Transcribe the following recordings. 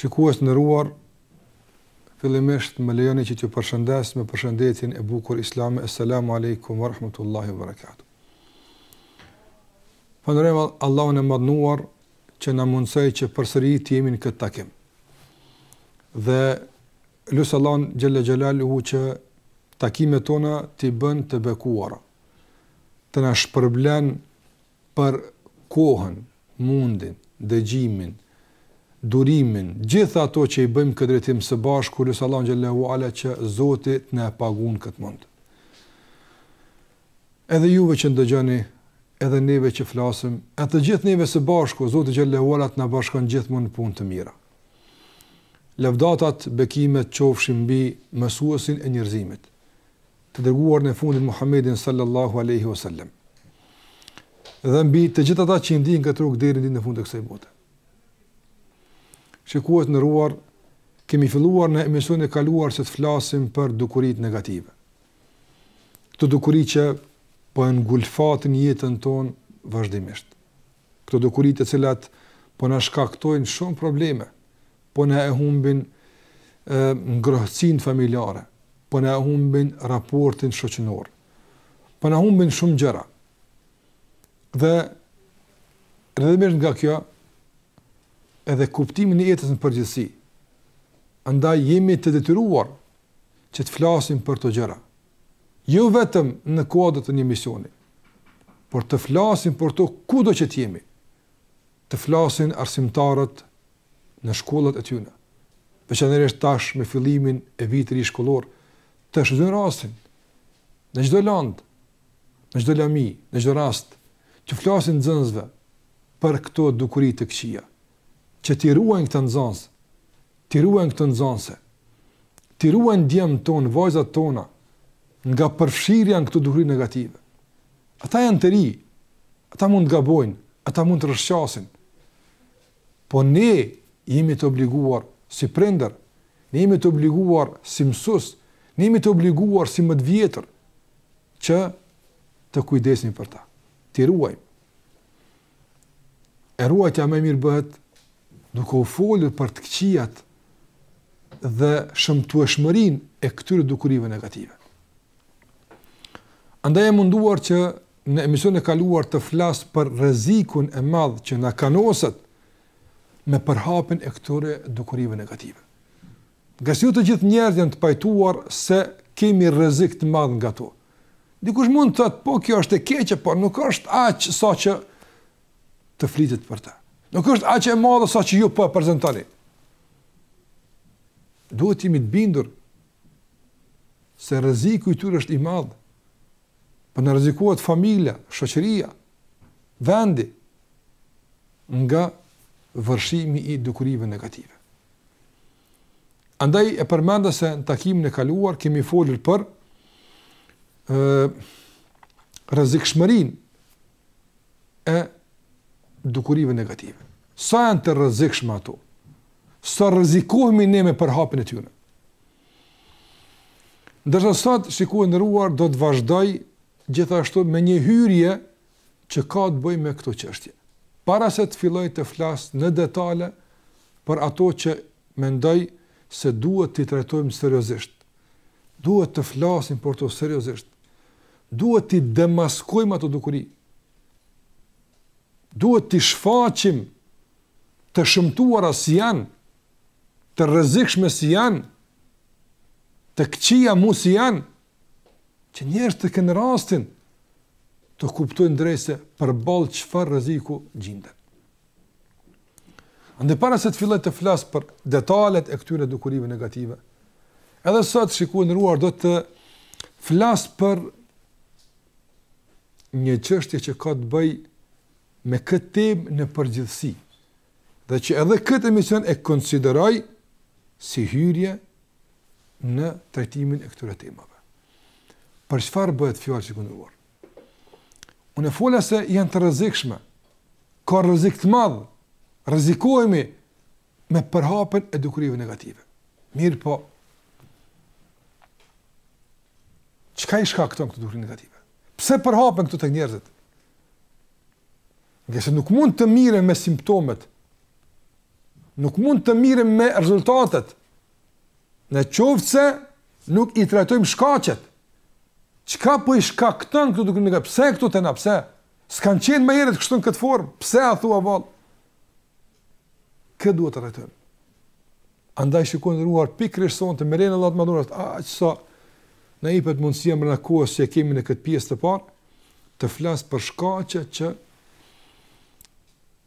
Shikues të nderuar, fillimisht më lejoni që t'ju përshëndes me përshëndetjen e bukur islame, Esselamu Alejkum ve Rahmetullahi ve Barakatuh. Falënderojmë Allahun e Madhnuar që na mundësoi që përsëri të jemi në këtë takim. Dhe lus Allahun Xhele Xhelaluhu që takimet tona t'i bën të bekuara, të na shpërblen për kohën, mundin, dëgjimin, durimin, gjithë ato që i bëjmë këtë drejtim së bashku, lus Allahun xhele ue ala që Zoti të na e pagun këtë mund. Edhe juve që na dëgjoni, edhe neve që flasim, e të gjithë neve së bashku, Zoti xhele ue ala të na bashkon gjithmonë në punë të mira. Lëvdatat, bekimet, qofshin mbi mësuesin e njerëzimit. të dërguarin e fundit Muhammedin sallallahu alaihi wasallam. Dhe mbi të gjithë ata që i ndjekin këtë rrugë deri në ditën e fundit të kësaj bote. Shikues të nderuar, kemi filluar në emisionin e kaluar që të flasim për dukuritë negative. Këto dukuri që po e ngulfatin jetën tonë vazhdimisht. Këto dukuri të cilat po na shkaktojnë shumë probleme, po na e humbin ngrohtësinë familjare, po na e humbin raportin shoqënor, po na humbin shumë gjëra. Dhe rrjedhimisht nga kjo, edhe kuptimin e jetës në përgjithësi, andaj jemi të detyruar që të flasim për këto gjëra. Jo vetëm në kuadër të një emisioni, por të flasim për to kudo që të jemi, të flasin arsimtarët, në shkollat e tyre, veçanërisht tash me fillimin e vitit të ri shkollor, të shfrytëzojnë rastin, në çdo landë, në çdo lami, në çdo rast, t'u flasin nxënësve për këto dukuri të këqija, që t'i ruajnë këta nxënës, t'i ruajnë këto nxënëse, t'i ruajnë djemtë tonë, vajzat tona, nga përfshirja në këto dukuri negative. Ata janë të rinj, ata mund të gabojnë, ata mund të rrëshqasin. Po ne jemi të obliguar si prindër, ne jemi të obliguar si mësues, ne jemi të obliguar si më të vjetër që të kujdesemi për ta, t'i ruajmë. E ruajtja më e mirë bëhet duke u folur për të këqijat dhe shëmtueshmërinë e këtyre dukurive negative. Andaj u mundova që në emisionin e kaluar të flas për rrezikun e madh që na kanoset me përhapjen e këtyre dukurive negative. Ngase jo të gjithë njerëzit janë të pajtuar se kemi rrezik të madh nga to. Dikush mund të thotë, po kjo është e keqe, por nuk është aq sa që të flitet për të. Nuk është aq e madhe sa që ju po e prezentoni. Duhet të jemi të bindur se rreziku i tyre është i madh. Po na rrezikohet familja, shoqëria, vendi nga vërshimi i dukurive negative. Andaj e përmenda se në takimin e kaluar kemi folur për rrezikshmërinë e dukurive negative. Sa janë të rrezikshme ato? Sa rrezikohemi ne me përhapjen e tyre? Ndërsa sot, shikues i nderuar, do të vazhdoj gjithashtu me një hyrje që ka të bëjë me këto çështje. Para se të filloj të flas në detale për ato që mendoj se duhet t'i trajtojmë seriozisht. Duhet të flasim për to seriozisht. Duhet t'i demaskojmë ato dukuri. Duhet t'i shfaqim të shëmtuara si janë të rrezikshme si janë, të këqija mu si janë, që njerëzit të kenë rastin, të kuptojnë drejt se përballë çfarë rreziku gjinden. Andaj para se të filloj të flas për detalet e këtyre dukurive negative, edhe sot shikues i nderuar do të flas për një çështje që ka të bëjë me këtë temë në përgjithësi, dhe që edhe këtë emision e konsideroj si hyrje në trajtimin e këtyre temave. Për çfarë bëhet fjalë shikues i nderuar? Unë e fola se janë të rrezikshme. Ka rrezik të madh. Rrezikohemi me përhapjen e dukurive negative. Mirëpo. Çka i shkakton këto dukuri negative? Pse përhapen këto tek njerëzit? Ngase nuk mund të merremi me simptomet, nuk mund të merremi me rezultatet, në qoftë se nuk i trajtojmë shkaqet, çka po i shkakton këto të këqija, pse këto te na, pse, s'kanë qenë më herët kështu në këtë formë, pse a thua vallë, Këtë duhet ta trajtojmë. Andaj shikues i nderuar pikërisht sonte me lejen e Allahut të madhëruar aq sa na jepet mundësia brenda kohës që e kemi në këtë pjesë të parë të flas për shkaqet që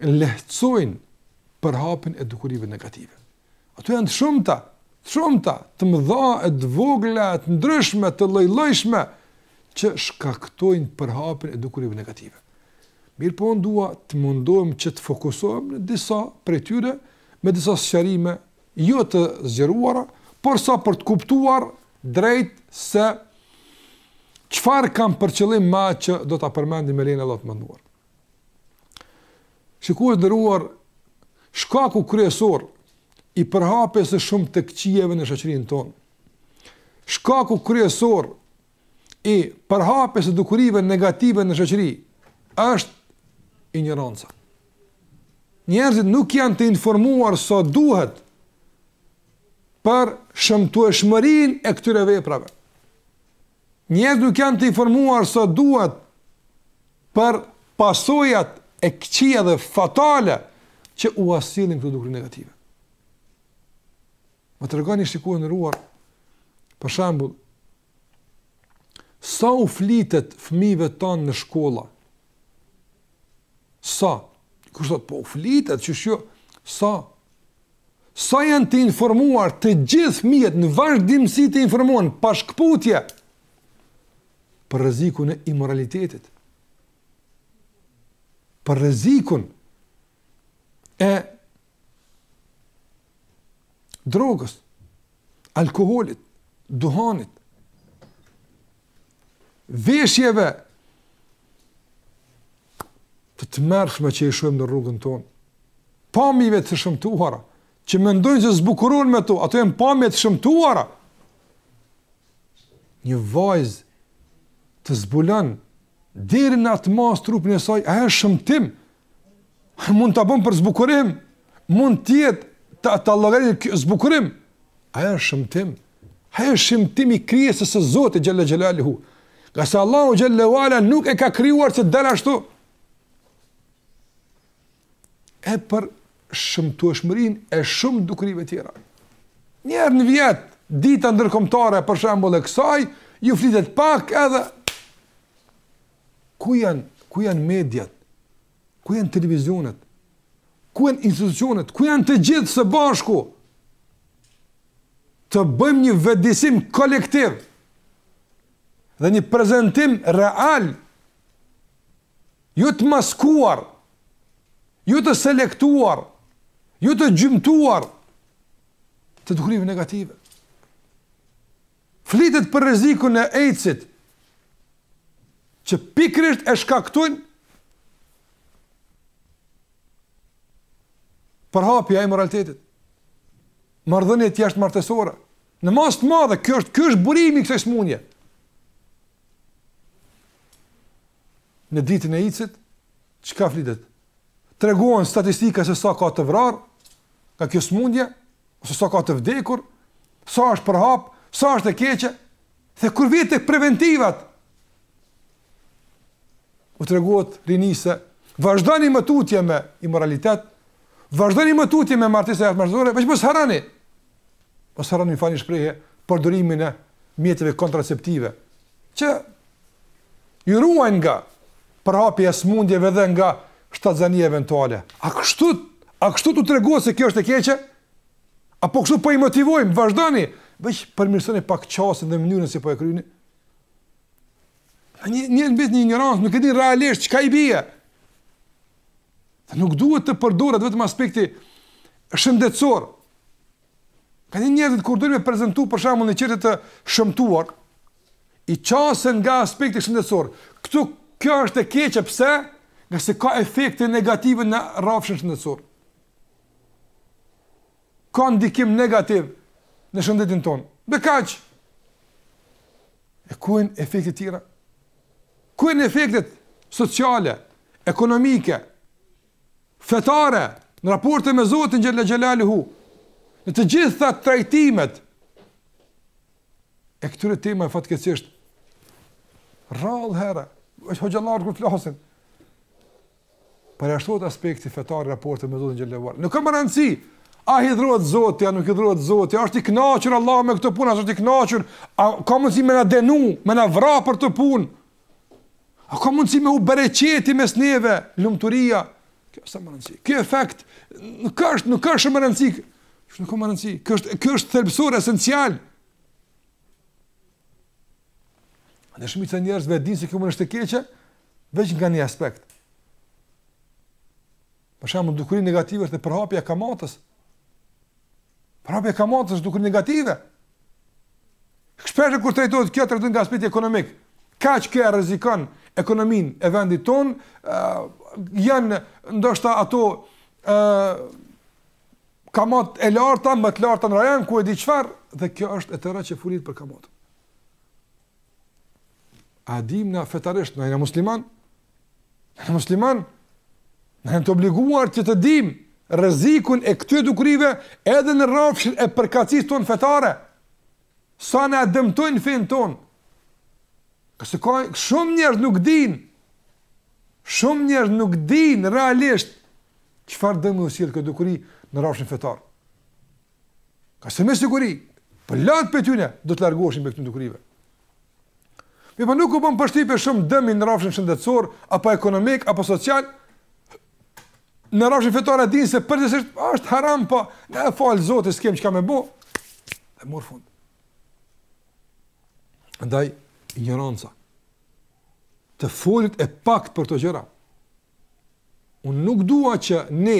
lehtësojnë përhapjen e dukurive negative. Ato janë të shumta, të shumta, të mëdha e të vogla, të ndryshme, të llojllojshme që shkaktojnë përhapjen e dukurive negative. Mirëpo unë dua të mundohem që të fokusohem në disa prej tyre me disa sqarime jo të zgjeruara, por sa për të kuptuar drejt se çfarë kam për qëllim me atë që do ta përmendim me lejen e Allahut të madhëruar. Shikues të nderuar, shkaku kryesor i përhapjes së shumë të këqijeve në shoqërinë tonë, shkaku kryesor i përhapjes së dukurive negative në shoqëri është injoranca. Njerëzit nuk janë të informuar sa duhet për shëmtueshmërinë e këtyre veprave. Njerëzit nuk janë të informuar sa duhet për pasojat e këqija dhe fatale që ua sjellin këto dukuri negative. Më tregoni shikues të nderuar, për shembull, sa u flitet fëmijve tanë në shkolla? Sa? Kështu po u flitet, që shjo, sa? Sa janë të informuar të gjithë fëmijët në vazhdimësi të informuar pa shkëputje për rrezikun e imoralitetit. Për rrezikun e drogës, alkoolit, duhanit, veshjeve të tmerrshme që i shohim në rrugën tonë, pamjeve të shëmtuara, që mendojnë se zbukurohen me to, ato janë pamje të shëmtuara, një vajzë të zbulon, deri në atë masë trupin e saj, ajo është shëmtim, mund ta bon për zbukurim, mund të jetë ta llogarit zbukurim, ajo është shëmtim, Ai është shëmtim i krijesës së Zotit xhele xhelaluhu. Ngase Allahu xhele ve ala nuk e ka krijuar të dalë ashtu. E për shëmtueshmërinë e shumë dukurive tjera. Njëherë në vjet, dita ndërkombëtare për shembull e kësaj, ju flitet pak edhe ku janë ku janë mediat? Ku janë televizionet? Ku janë institucionet? Ku janë të gjithë së bashku? Të bëjmë një vetëdijesim kolektiv dhe një prezentim real, jo të maskuar, jo të selektuar, jo të gjymtuar, të dukurive negative. Flitet për rrezikun e AIDS-it që pikërisht e shkaktojnë përhapja e imoralitetit. Marrëdhëniet jashtë martesore. Në masë të madhe, kjo është, kjo është burimi i kësaj smundje. Në ditën e AIDS-it, çka flitet? Tregohen statistika se sa ka të vrarë nga kjo smundje, ose sa ka të vdekur, sa është përhap, sa është e keqe, dhe kur vjen te preventivat, u tregohet rinisë, vazhdoni më tutje me imoralitet, vazhdoni më tutje me martesë jashtmartesore, veç mos harroni, mos harroni më falni shprehje, përdorimin e mjeteve kontraceptive, që ju ruajnë nga përhapja e sëmundjeve dhe nga shtatzania eventuale. A kështu, a kështu t'u tregohet se kjo është e keqe? Apo kështu po i motivojmë, vazhdoni, veç përmirësoni pak qasjen dhe mënyrën si po e kryeni? Një, një mbet një injorancë, nuk e din realisht çka i bie. E nuk duhet të përdoret vetëm aspekti shëndetësor, Nganjëherë njerëzit kur dojnë me prezentu për shembull një çështje të shëmtuar, i qasen nga aspekti shëndetësor. Këtu, kjo është e keqe, pse? Nga se ka efekte negative në rrafshin shëndetësor. Ka ndikim negativ në shëndetin tonë. Dhe kaq. E ku janë efektet tjera? Ku janë efektet sociale, ekonomike, fetare, në raport me Zotin Xhelle Xhelaluhu, në të gjitha trajtimet, e këtyre temave fatkeqësisht, rrallë herë, veç hoxhallarët kur flasin, përjashtohet aspekti fetar raporti me Zotin Xhelle Xhelaluhu, nuk ka më rëndësi, a hidhërohet Zoti, a nuk hidhërohet Zoti, a është i knaqur Allahu me këtë punë, a s'është i knaqur, a ka mundësi me na dënu, me na vra për këtë punë, A ka mundësi me u bereqeti mes neve, lumturia? Kjo s'është më rëndësi. Kjo efekt nuk është, nuk është më rëndësi. Kjo nuk ka më rëndësi. Kjo është, kjo është thelbësor, esencial. Ne shumica e njerëzve dinë se kjo punë është e keqe, veç nga një aspekt. Për shembull, dukuri negative është edhe përhapja e kamatës. Përhapja e kamatës është dukuri negative. Shpeshherë kur trajtohet kjo trajtohet nga aspekti ekonomik. Kaq kjo e rrezikon ekonominë e vendit tonë, uh, janë ndoshta ato ë uh, kamatat e larta, më të larta në rajon ku e di çfarë dhe kjo është e tëra që folet për kamatën. A dim na fetarisht na jena musliman? Na musliman? Na jena të obliguar që të dim rrezikun e këtyre dukurive edhe në rrafshin e përkatësisë tonë fetare. Sa na e dëmtojnë fenë tonë. Se ka shumë njerëz nuk dinë. Shumë njerëz nuk dinë realisht çfarë dëmi u sjell kjo dukuri në rrafshin fetar. Ngase me siguri, po të flet për tyne, do të largoheshin prej këtyne dukurive. Mirëpo nuk u bën përshtypje shumë dëmi në rrafshin shëndetësor, apo ekonomik, apo social, në rrafshin fetar e din se përgjithësisht është haram, po na e fal Zoti s'kem çka me bo, e mor fund. Ndaj, ignoranca, të folit e pakt për këto gjëra, unë nuk dua që ne,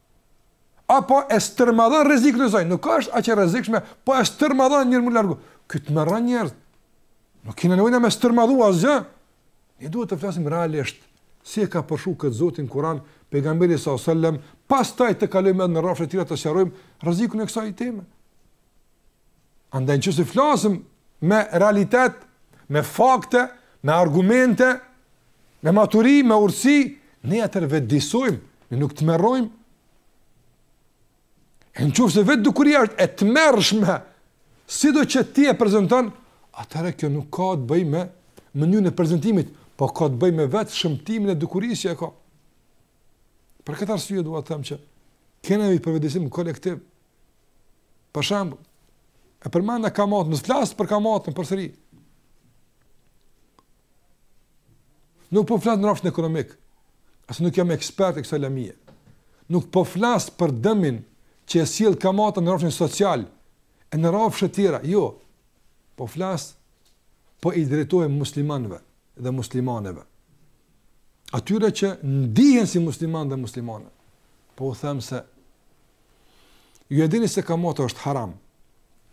Apo e stërmadhon rrezikun e saj, nuk është aq e rrezikshme, po e stërmadhon njeri me largu. Ky tmerron njerëz. Nuk keni nevojë na me stërmadhu asgjë. Ne duhet të flasim realisht si e ka përshkru këtë Zoti n'Kur'an pejgamberi sallallahu alajhi wasallam, pastaj të kalojmë në rrafshe të tjera të sqarojmë rrezikun e kësaj teme. Andaj në qoftë se flasim me realitet, me fakte, me argumente, me maturi, me urtësi, ne atëherë vetëdijesojmë, ne nuk tmerrojmë. E në qoftë se vetë dukuria është e tmerrshme, sido që ti e prezenton, atëherë kjo nuk ka të bëjë me mënyrën e prezentimit, po ka të bëjë me vetë shëmtinë e dukurisë që e ka. Për këtë arsye dua të them që kena nevojë për vetëdijesim kolektiv. Për shembull, e përmenda kamatën, po flas për kamatën përsëri. Nuk po flas në rrafshin ekonomik. As nuk jam ekspert i kësaj lamie. Nuk po flas për dëmin që e sjell kamata në rrafshin social e në rrafshe tjera. Jo. Po flas po i drejtohem muslimanëve. dhe muslimaneve. Atyre që ndihen si musliman dhe muslimane. Po u them se ju e dini se kamata është haram.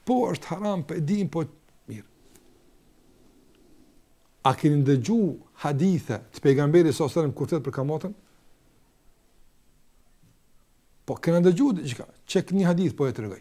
Po është haram, po e dimë po mirë. A keni ndëgju hadithe të pejgamberit a.s. kur flet për kamatën? Po kena ndëgju diçka, qe një hadith po e tregoj.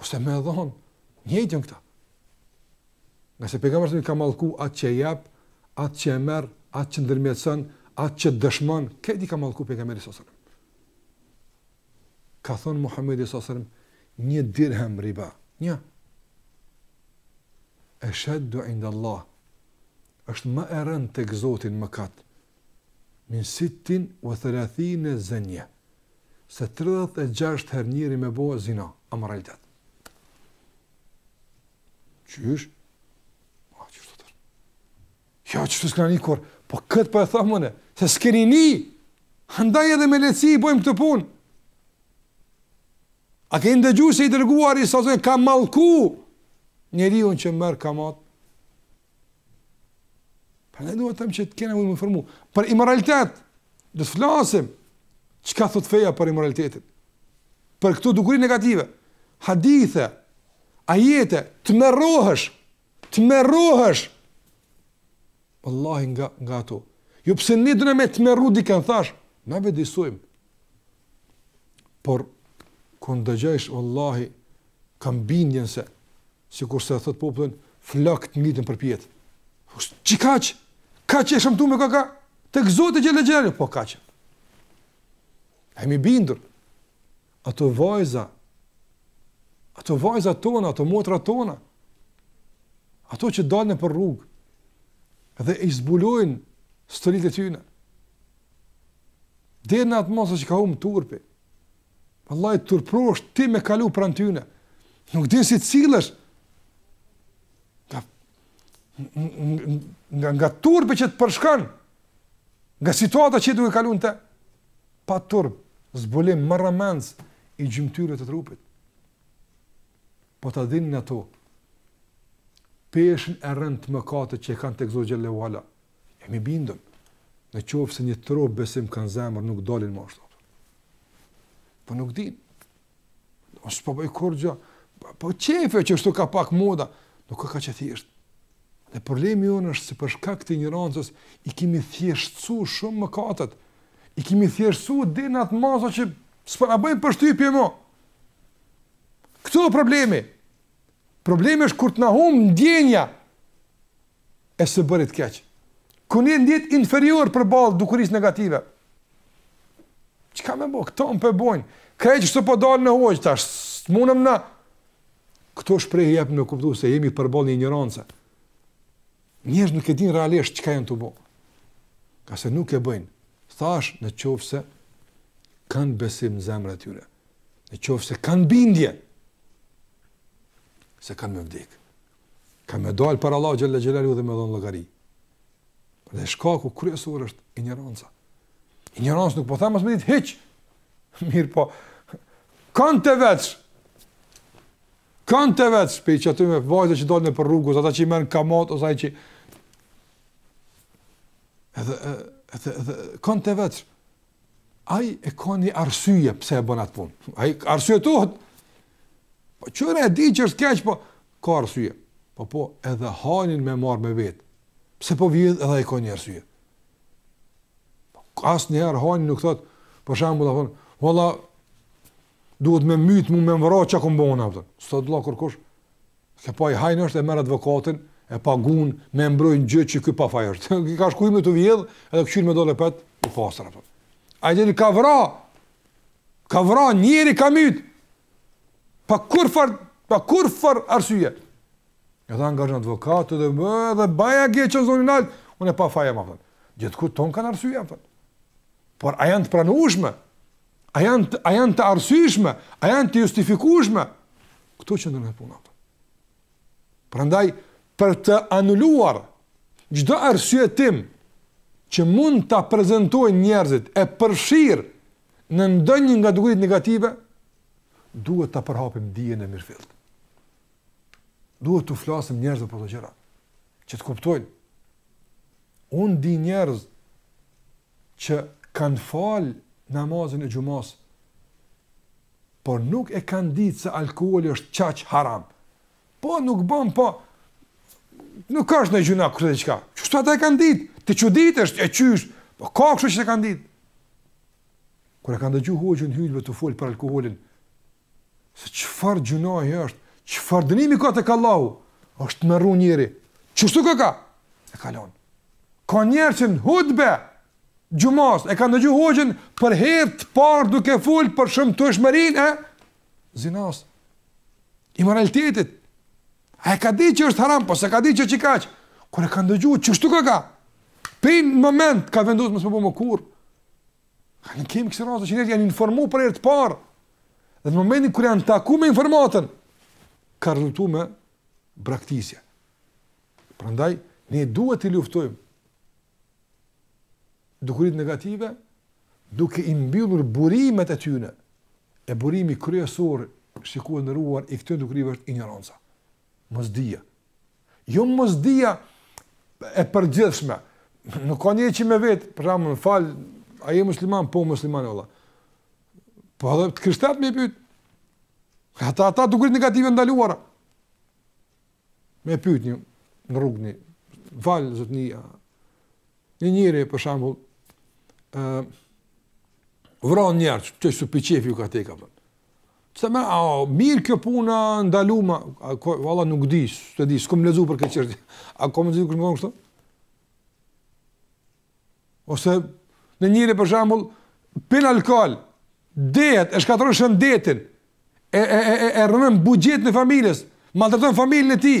Ose me e dhonë, njëjtë janë këta. Ngase pejgamberi a.s. i ka mallku atë që e jep, atë që e merr, atë që ndërmjetëson, atë që dëshmon, këta i ka mallku pejgamberi sa selam. Ka thënë Muhamedi sa selam, një dirhem riba, një. Esheddu inda Allah. Është më e rëndë tek Zoti në mëkat. Min sittin wa thalathina zanya. se tridhjetë e gjashtë herë njeri me bo zina, amoralitet. Qysh? Ma, qysh të tërë? Ja, qysh këtë s'kena ni kurrë? Po këtë pra po e thom mëne, se s'keni ni, andaj edhe me lehtësi i bojmë këto punë. A ke ndëgju se i dërguari s.a.v.s., ka mallku njeriun që merr kamatë, Pra ne duhet të them që të kena mund me informu. Për imoralitet, do të flasim, çka thotë feja për imoralitetin. Për këto dukuri negative, hadithe, ajete, të tmerrohesh, të tmerrohesh, vallahi nga, nga ato. Jo pse ne dona me tmerru dikan thash, na vetëdijesojmë. Por, kur ndëgjojsh, vallahi, kam bindjen se, Sikurse e thotë populli, flokët ngriten përpjetë. Çka? Kaq e shëmtume koka? Tek Zoti Xhelle Xhelaluhu, po kaq. Jam i bindur, ato vajza, ato vajzat tona, ato motrat tona, ato që dalin nëpër rrugë, dhe i zbulojnë stolitë e tyne, deri në atë masë që ka hum turpi, Vallahi turprohesh ti me kalu pranë tyne. Nuk din si të sillesh. Nga nga, nga turpi që të përshkon. Nga situata që je duke kalu në te, pa turp, zbulim marramendës i gjymtyrëve të trupit. Po ta dinin ato peshën e rëndë të mëkatit që e kanë tek Zoti xhelle ue ala. Jam i bindur. Në qoftë se një trohë besim kanë në zemër nuk dalin më ashtu. Po nuk dinë. O s'po bëj kurgjë. Po, po çefe që ashtu ka pak moda, nuk a kaq thjesht. Dhe problemi jonë është se për shkak të injorancës i kemi thjeshtësu shumë mëkatet. I kemi thjeshtësu deri në atë masë që s'po na bëjnë përshtypje më. Këtu e problemi. Problemi është kur të na humb ndjenja e së bërit keq. Kur njeri ndihet inferior përballë dukurisë negative. Çka me bo? Këto po e bojnë. Krejt kështu po dalin, hoxhë, tash, s'mundemi na... Këto shprehje japin me kuptu se jemi përballë një injorance. Njerëzit nuk e dinë realisht çka janë tu bo. Ka se nuk e bëjnë. Thash në qoftë se kanë besim në zemrat e tyre. Në qoftë se kanë bindje, se kanë me vdekë. Kanë me dalë para Allahut Xhelle Xhelaluhu dhe me dhonë llogari. Dhe shkaku kryesur është injoranca. Injoranca nuk po them mos me ditë hiç. Mirëpo, kan te vetsh. Kan te vetsh, pej atyne vajzave që dalin nëpër rrugës, ata që merrin kamatë, ose që... Edhe, edhe, edhe, kan te vetsh. Ai e ka një arsye pse e bën atë punë. Ai arsyetohet. Po çuna e di që është keq, po ka arsye. Po po, edhe hajnin me marr me vet. Pse po vjedh edhe ai ka një arsye. Po as një herë hajni nuk thot, për shembull, thon, "Valla duhet me mytë mu me vëra çka ku mbona atë." Sot do kur kush Se po ai hajn është e merr avokatin, e pagun me mbrojt gjë që ky pa faj është. Ky ka shku me të vjedh, edhe kqyr me dalë vet i pastër apo. Ai deri ka vra. Ka vra njeri ka myt. Pa kurrfar, pa kurrfar arsye. Ja dha angazhon avokat dhe më edhe baja gje që zonë nal, unë pa faj më apo. Gjithkush kanë arsye apo. Por a janë të pranushme? A janë, a janë të arsyshme, a janë të justifikushme? Këtu qëndron puna. Prandaj, për të anuluar çdo arsyetim që mund ta prezentojnë njerëzit e përfshirë në ndonjë nga dukuritë negative, duhet ta përhapim dijen e mirëfilltë. Duhet t'u flasim njerëzve për këto gjëra, që të kuptojnë. Unë di njerëz që kanë fal namazin e xhumas, por nuk e kanë ditë se alkooli është qaq haram. Po nuk bon, po nuk është naj gjynah kurrë diçka. Qështu ata e kanë ditë? Ti çuditësh, e qysh, po ka kështu që s'e kanë ditë. Kur e kanë dëgju hoxhën n'hutbe tu fol për alkoolin, Se çfarë gjynahi është, çfarë dënimi ka tek Allahu? Është tmerru njeri. Qështu koka. E kalon. Ka njerëz që në hudbe t'xhumas, e kanë dëgju hoxhën, për herë të parë duke fol për shëmtueshmërinë e zinasë, imoralitetit. Ai e ka di që është haram, po s'e ka di që qekaq. Kur e ka ndëgju, qështu koka? N'moment, ka vendosë mos me bo ma kurr. Ne kemi kësi raste që njerëzit janë informu për herë të parë, dhe në momentin kur janë taku me informatën, ka rezultu me braktisje. Prandaj, ne duhet t'i luftojmë dukuritë negative, duke i mbyllur burimet e tyne, e burimi kryesor, shikues i nderuar, i këtyre dukurive është injoranca. Mosdija. Jo mosdija e përgjithshme. Nuk ka njeri që me vetë, për shembull, më fal, a je musliman? Po musliman valla. Po edhe të krishterët me i pyet. Ata ata dukuritë negative ndaluara. Me pyet një në rrugë më fal zotni. Një njeri për shembull ë uh, vran njerëz, ashtu pi qefi ju ka tek apo. Pse ma e mirë kjo puna ndalume, valla nuk di, s'e di, s'kam lexu për këtë çështje. A kom lexu kur ngon kështu? Ose një njeri për shembull pin alkool, dehet, e shkatërron shëndetin. E e e e rënon buxhetin e familjes, maltreton familjen e tij.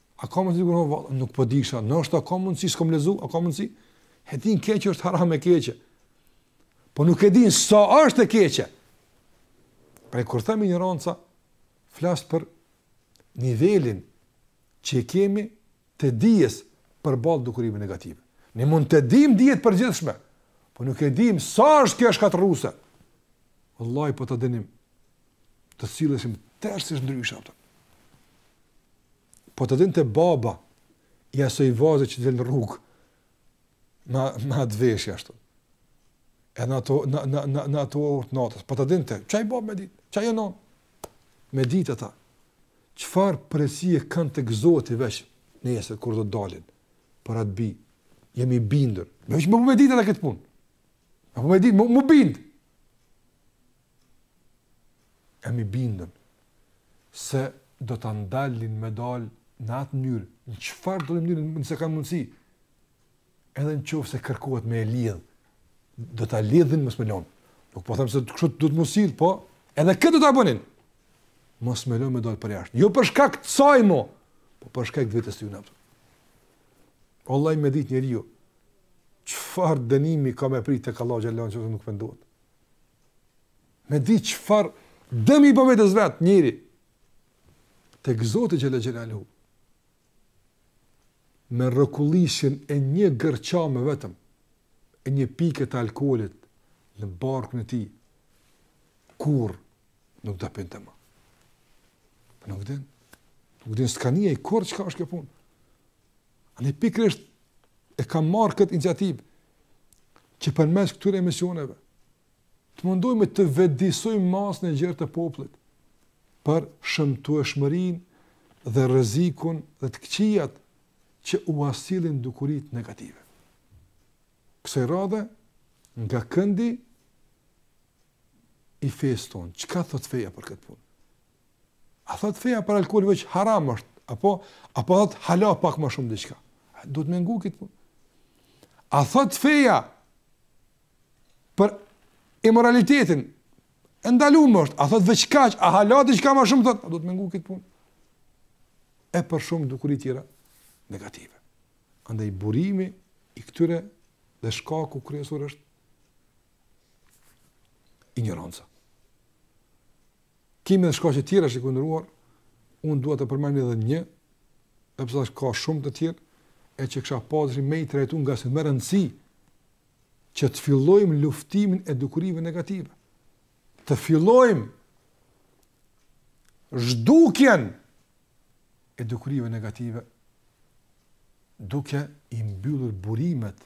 A ka mundësi kur valla nuk po di sha, ndoshta ka mundësi s'kam lexu, a ka mundësi? E din keq është haram e keqe. Po nuk e din sa është e keqe. Pra kur themi injoranca, flas për nivelin që e kemi të dijes përballë dukurive negative. Ne mund të dim dijet përgjithshme, po nuk e dim sa është kjo shkatërruese. Wallahi po ta dinim, do silleshim tërësisht ndryshe ato. Po ta dinte baba i asaj vajze që del në rrugë, me, me atë veshje ashtu. E në ato, në, në, në, në ato orë të natës, po ta dinte qaj baba me ditë, qajo nonë? Me ditë ata, çfarë përgjegjësie kanë te Zoti veç nesër, kur do të dalin, për atë bijë, jemi bindur, me veç me me ditë ata këtë punë, me me ditë, m'u, m'u bind, Jam i bindun se do ta ndalin me dal në atë mënyrë, në çfarëdo mënyre nëse kanë mundësi. Edhe në qoftë se kërkohet me e lidh, do ta lidhnin mos me e lon. Nuk po them se kështu duhet m'u sill, po edhe këtë do ta bënin. Mos me e lon me dal përjashta. Jo për shkak të saj mo, po për shkak të vetes së tyre. Vallahi me ditë njeriu. Çfarë dënimi ka me prit tek Allahu xhel-le shanuhu ai që nuk pendohet. Me di çfarë dëmi i bon vetes vet njeriu tek Zoti xhele xhelaluhu. Me rrokullisjen e një gllënjke vetëm e një pike të alkoolit në barkun e tij kurr nuk do pinte ma. Nuk din. Nuk din s'ka ni ai kurr çka është kjo punë. Andaj pikërisht e kam marrë këtë iniciativë që përmes këtyre emisioneve të mundohemi të vetëdijsojmë masën e gjerë të popullit për shëmtueshmërinë dhe rrezikun dhe të këqijat që ua sjellin dukuritë negative. Kësaj radhe nga këndi i fesë tonë, çka thot feja për këtë punë? A thot feja për alkool veç haram është, apo apo thot hala pak ma shumë diçka. Duhet me ngu këtë punë. A thot feja për imoralitetin i ndalum është, a thot veç kaq, a hala diçka ma shumë thot, duhet me ngu këtë punë. E për shumë dukuri tjera negative. Andaj burimi i këtyre dhe shkaku kryesor është injoranca. Kemi edhe shkaqe tjera shikues i nderuar, unë dua ta përmendi edhe një, edhe pse ashtu ka shumë të tjera, që kisha pas dëshirë me i trajtu ngase me rëndësi, që të fillojmë luftimin e dukurive negative. Të fillojmë zhdukjen e dukurive negative, duke i mbyllur burimet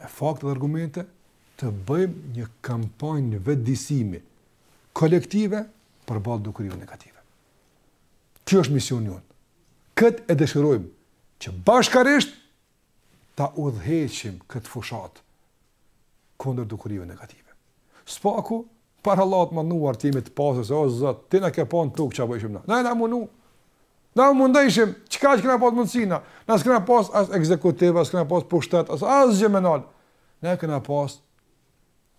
me fakte dhe argumente të bëjmë një kampanjë vetëdijësimi kolektive përballë dukurive negative. Ky është misioni jonë. Këtë e dëshirojmë që bashkarisht ta udhëheqim këtë fushatë kundër dukurive negative. Së paku Para Allahut të Madhëruar të jemi të pastër se o Zot, ti na ke pa në tokë ç'a bëjshim na. Na jena mundu. Na u mundojshim, çka që kena pas mundësi na. Na s'kena pas as ekzekutiv, as s'kena pas pushtet, as asgjë me ndal. Na kena pas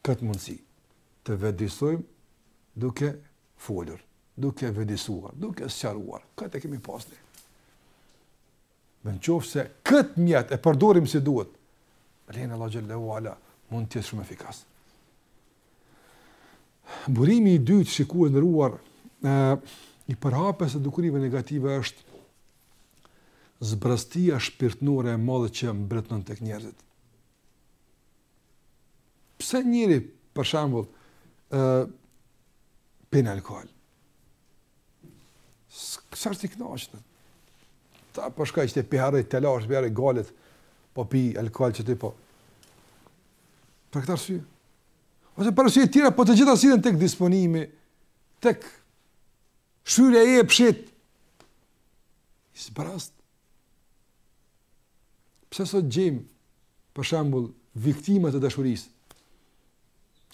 këtë mundësi të vetëdijesojmë duke folur, duke vetëdijesuar, duke sqaruar. Këtë e kemi pas ne. Në qoftë se këtë mjet e përdorim si duhet, me lejen Allahut Teala mund të jetë shumë efikas. Burimi i dytë shikues i nderuar i përhapjes së dukurive negative është zbrastia shpirtënore e madhe që mbretëron tek njerëzit. Pse njeri për shembull ë pin alkool? S'është i kënaqun? Tha po shkoj t'i harroj telashet i harroj hallet, po pi alkool që ty po. Për këtë arsye. Ose për arsye tjera, po të gjitha sillen tek disponimi, tek shfryrja e epshit. I zbrazt. Pse sot gjejmë, për shembull, viktima të dashurisë?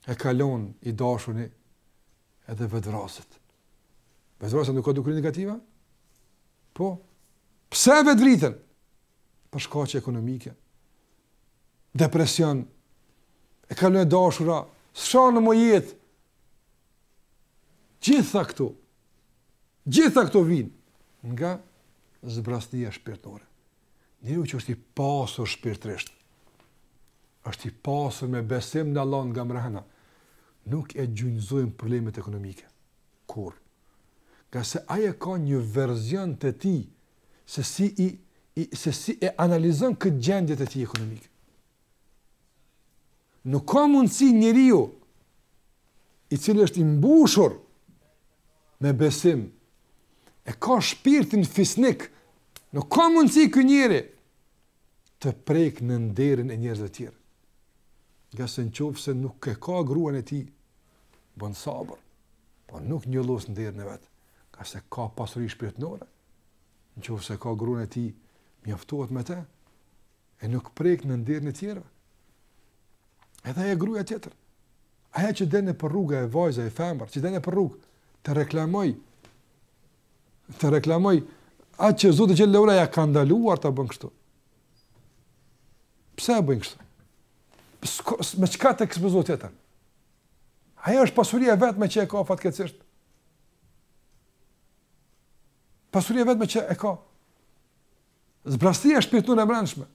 E ka lan i dashuni edhe vetëvritet. Vetëvrasja nuk qenka dukuri negative? Po, pse vetëvriten? Për shkaqe ekonomike. Depresion, e ka lan e dashura, s'sheh më jetë. Gjitha këto, gjitha këto vijnë nga zbrastia shpirtnore. Njeriu që është i pasur shpirtrisht, është i pasur me besim në Allah nga mrena, nuk e gjunjëzojnë problemet ekonomike. Kurrë. Ngase ai e ka një version të tij se si i i se si e analizon këtë gjendje të tij ekonomike. Nuk ka mundësi njeriu i cili është i mbushur me besim, e ka shpirtin fisnik, nuk ka mundësi ky njeri të prekë në nderin e njerëzve tjerë. Ngase në qoftë se nuk e ka gruan e tij, bën sabër, por nuk njollos nderin e vet, se ka pasuri shpirtnore, në qoftë se ka grun e tij, mjaftohet me te, e nuk prek në nderin e tjerëve. Edhe ajo gruja tjetër, ajo që endet për rrugë e vajza e femër, që endet për rrugë, të reklamoj, të reklamoj, atë që Zoti xhele ue ala ja ka ndaluar ta bën kështu. Pse e bën kështu? me çka të ekspozojë tjetër. Ajo është pasuria e vetme që e ka fatkeqësisht. Pasuria e vetme që e ka. Zbrazëtia e shpirtit e mbrendshme.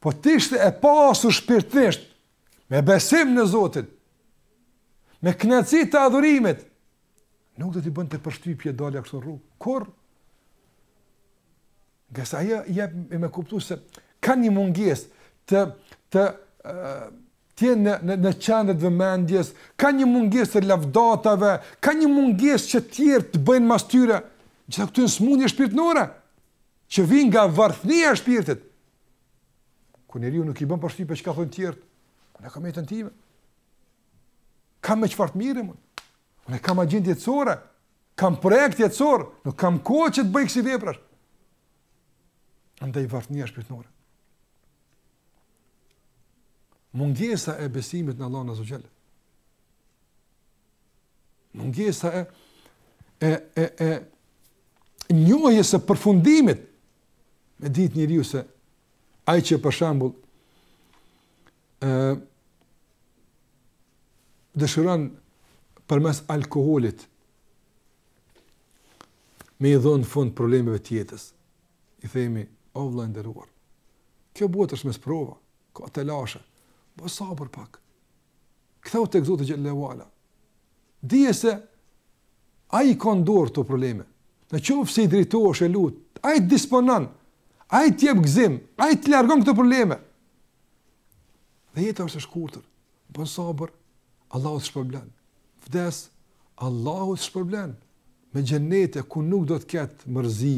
Po të ishte e pasur shpirtërisht me besim në Zotin. Me kënaqësi të adhurimit. Nuk do t'i bënte përshtypje dalja kështu në rrugë. Kurrë Ngase ajo jep me kuptu se ka një mungesë të të të jenë në në në qendër të vëmendjes, ka një mungesë të lavdatave, ka një mungesë që të tjerët të bëjnë mas tyre, gjitha këto janë smundje shpirtnore që vijnë nga varfnia e shpirtit. Kur njeriu nuk i bën përshtypje çka thonë të tjerët, unë kam jetën time. Kam me çfarë të merrem. Unë kam agjendë jetësore, kam projekt jetësor, nuk kam kohë që të bëj kësi veprash. Andaj varfnia shpirtnore. Mungesa e besimit në Allahun aze ue xhel. Mungesa e, e, e, e njohjes së përfundimit me ditë njeriu se ai që për shambull ë dëshiron përmes alkoolit me i dhënë fund problemeve të jetës. I themi, o vëlla i nderuar, kjo botë është me sprova, ka telashe, bon sabër pak, ktheu te Zoti xhele ue ala, dije se ai i ka në dorë këto probleme, në qoftë se i drejtohesh e lut, ai të disponon, ai të jep gëzim, ai t'i largon këto probleme, Dhe jeta është e shkurtër. Bën sabër, Allahu të shpërblen. Vdes, Allahu të shpërblen. Me xhenete ku nuk do të ketë mërzi,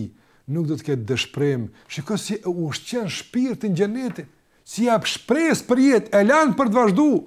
nuk do të ketë dëshpërim. Shiko si e ushqen shpirtin xheneti, si i jap shpresë për jetë, elan për të vazhduar.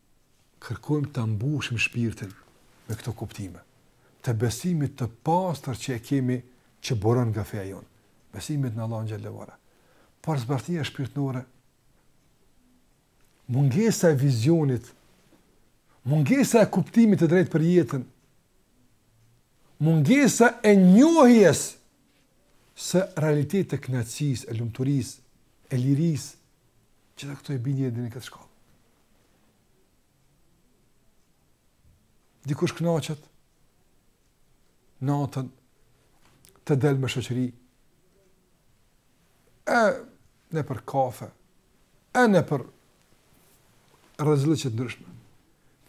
Kërkojmë ta mbushim shpirtin me këto kuptime të besimit të pastër që e kemi që buron nga feja jonë, besimit në Allahun xhele ue ala. Por zbrazëtia shpirtnore mungesa e vizionit, mungesa e kuptimit të drejtë për jetën, mungesa e njohjes së realitetit të kënaqësisë, e lumturisë, e lirisë, Gjitha këto i bie në këtë shkallë. Dikush knaqet, natën, të del me shoqëri, e nëpër kafe, e nëpër rezilliqe t'ndryshme.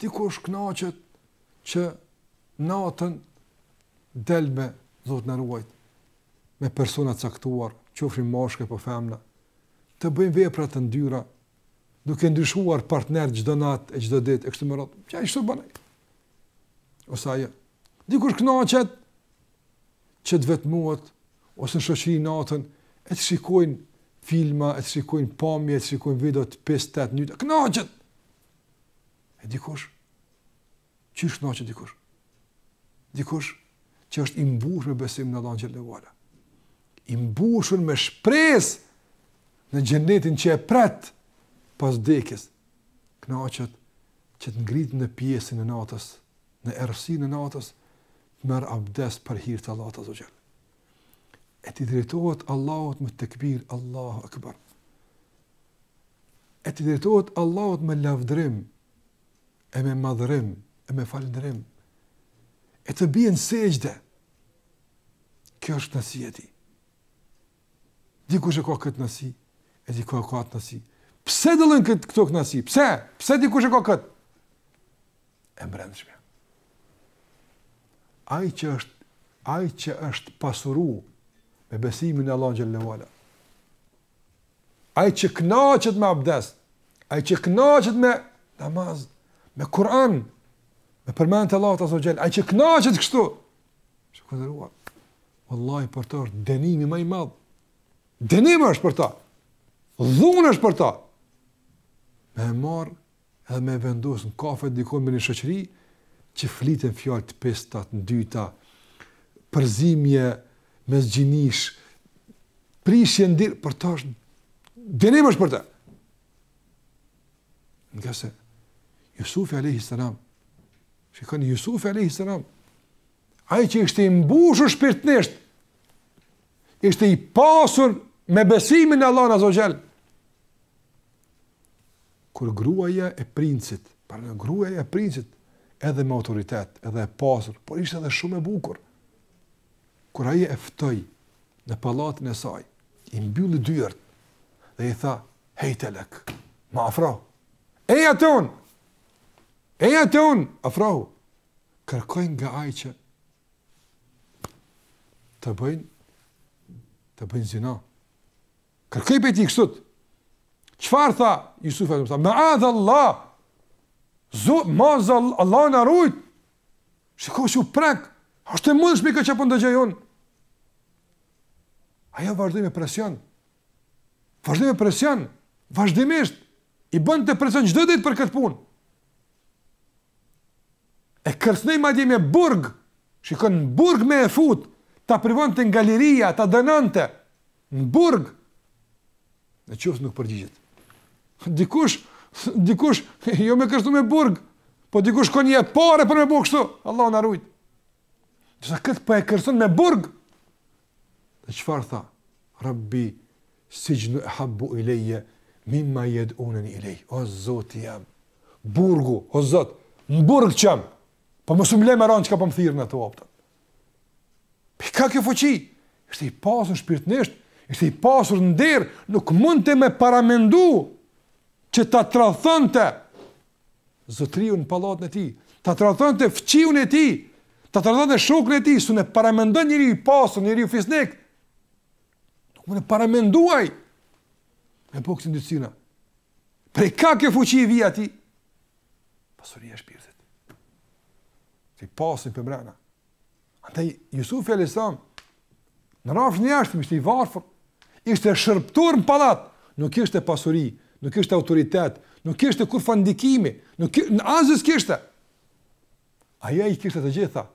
Dikush knaqet që natën del me, Zoti na ruajt, me persona t'caktuar, qofshin meshkuj apo femna, të bëjnë vepra të ndyra, duke ndryshuar partner çdo natë e çdo ditë e kështu me radhë. Çka s'do bën ai? Ose ajo. Dikush kënaqet që të vetmuat ose në shoqëri natën e të shikojnë filma, e të shikojnë pamje, e të shikojnë video të 5-8 minuta. Kënaqet. E dikush Qysh knaqet dikush? Dikush që është i mbushur me besim në Allahun xhel-le ue ala. I mbushur me shpresë në xhenetin që e pret pas vdekjes. Kënaqet që të ngritet në pjesën e natës, në errësinë e natës, të merr abdes për hir të Allahut azze ue xhel. E t'i drejtohet Allahut me tekbir, Allahu akbar. E t'i drejtohet Allahut me lavdrim, e me madhërim, e me falëndërim, e të bje në sexhde, kjo është knaqsi e tij. Dikush e ka këtë knaqsi, e dikush e ka atë knaqsi. Pse dallon këtë këto këtë knaqsi? Pse? Pse dikush e ka këtë? E mbrendshme. Ai që është, ai që është pasuru me besimin në Allahun xhel-le ue ala, Ai që kënaqet me abdest, ai që kënaqet me namaz, me Kur'an, me përmendje të Allahut azze ue xhel, ai që kënaqet kështu. Është kënaqur. Wallahi për ta është dënimi më i madh. Dënimi është për ta. Dhunë është për ta. Me marr edhe me e vendosë në kafe dikon me një shoqëri, që fliten fjalë të pista, të ndyta, përzierje mes gjinish, prishje nderi, për ta është, denim është për ta. Nga se, Jusufi a.s. Shikoni Jusufi a.s. Ai që ishte i mbushur shpirtnisht, ishte i pasur me besimin në Allahun Azze ue Xhel. Kur gruaja e princit, paramendo gruaja e princit, edhe me autoritet, edhe e pasur, por ishte edhe shumë e bukur. Kur ajo e ftoi në pallatin e saj, i mbylli dyert dhe i tha: "Hejte lek, m'u afro. Eja te unë. Eja te unë, afrohu." Kërkoi nga ai që të bëjnë të bëjnë zina. Kërkoi prej tij kështu. Çfarë tha Jusufi? Maadh Allah, ma, Allah na rujt, shiko si u prek, është e mundshme kjo që po ndëgjoj unë. Ajo vazhdoi me presion, vazhdoi me presion, vazhdimisht, I bënte presion çdo ditë për këtë punë. E kërcnoi madje me burg, shiko në burg me e fut, ta privonte nga liria, ta dënonte, në burg, në qoftë se nuk përgjigjet. Dikush, dikush, jo me kërcnu me burg, po dikush shkon jep pare për me bo kështu, Allah na rujt. Ndërsa këtë po e kërcnon me burg, Dhe çfarë tha? Rabbi sijnu ehabbu ileyye mimma yed'uneni ileyh. O Zoti jem, burgu, o Zot, në burg çom. Po mos um le me ra n'çka po më thirrën ato opta. Pi ka kjo fuqi? Ishte i pasur shpirtnisht, ishte i pasur në nder, nuk mundte me paramendu që ta tradhtonte Zotriun në pallatin e tij, ta tradhëtonte fqiun e tij, ta tradhëtonte shokun e tij, s'un e paramendon njeriu i pasur, njeriu fisnik. Nuk mun e paramendoj me bo këto ndytsina. Prej ka kjo fuqi i vjen atij? Pasuria e shpirtit. Ti pasin përmrena. Andaj, Jusufi alejhi selam, në rrafshin e jashtëm, ishte i varfër, ishte shërbëtor në pallat, nuk kishte pasuri, nuk kishte autoritet, nuk kishte kurrfarë ndikimi, nuk kishte, as zë s'kishte. Ajo i kishte të gjitha.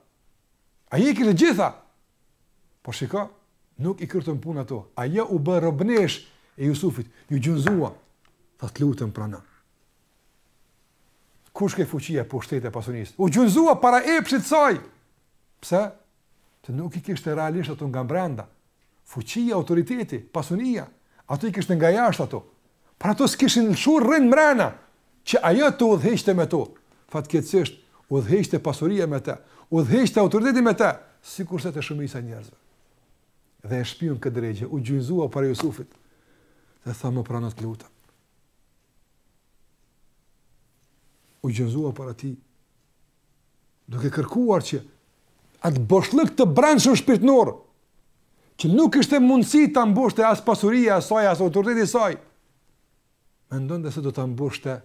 Ajo i kishte të gjitha. Por shiko, nuk i krytën punë ato. Ajo u bë robneshë e Jusufit, iu gjunjëzua, tha të lutem prano. Ku shkoi fuqia e pushtetit, e pasunisë? U gjunjëzua para epshit të saj! Pse? Se nuk i kishte realisht ato nga brenda. Fuqia, autoriteti, pasunia, ato i kishte nga jashtë ato. Pra ato s'kishin lëshu rrënjë mrena, që ajo të udhëheqte me to. Fatkeqësisht, udhëheqte pasuria me të, udhëheqte autoriteti me të, sikurse te shumica e njerëzve. Dhe e shpien në këtë derexhe, u gjunjëzua para Jusufit, dhe tha më prano t'lutem. u gjunjëzua para tij, duke kërkuar që atë boshlëk të brendshëm shpirtëror, që nuk kishte mundësi ta mbushte as pasuria e saj, as autoriteti i saj, mendonte se do ta mbushte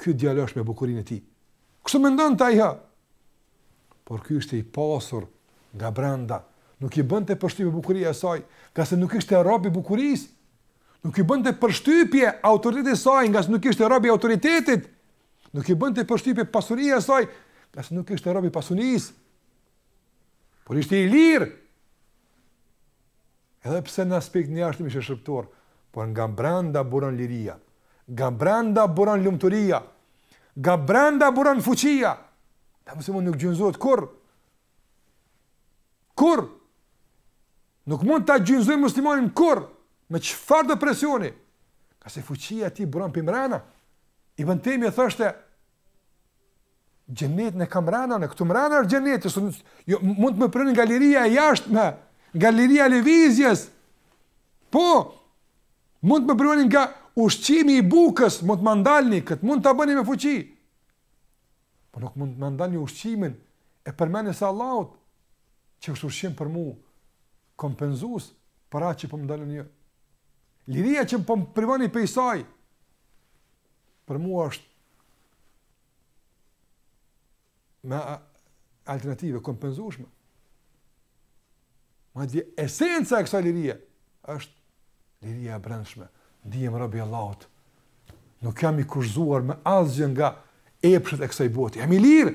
ky djalosh me bukurinë e tij. Kështu mendonte ajo, por ky ishte i pasur nga brenda, nuk i bënte përshtypje bukuria e saj, ngase nuk ishte rob i bukurisë, Nuk i bënte përshtypje autoriteti i saj, ngasë nuk ishte rob i autoritetit. Nuk i bënte përshtypje pasuria e saj, ngasë nuk ishte rob i pasurisë. Por ishte i lirë. Edhe pse në aspektin e jashtëm ishte shërbëtor, por nga brenda buron liria, nga brenda buron lumturia, nga brenda buron fuqia. Ta mëse më nuk gjunjëzohet kurrë, Kurrë nuk mund ta gjunjëzojmë muslimanin kurrë me çfarëdo presioni. Ngase fuqia e tij buron prej mrena. Ibën Tejmije thoshte, xhenetin e kam mrena, në këtu mrena është xheneti, jo, jo, mund të më privoni nga liria e jashtme, nga liria e lëvizjes, po, mund të më privoni nga ushqimi i bukës, mund të ma ndalni, këtë mund ta bëni me fuqi. Po nuk mund të ma ndalni ushqimin e përmendjes së Allahut që është ushqim për mu kompenzues për atë që po ma ndalni ju. Liria që po më privoni prej saj për mu është me alternative kompenzueshme. Madje esenca e kësaj lirie është liria e brendshme. Ndihem rob i Allahut. Nuk jam i kushtëzuar me asgjë nga epshet e kësaj bote. Jam i lirë.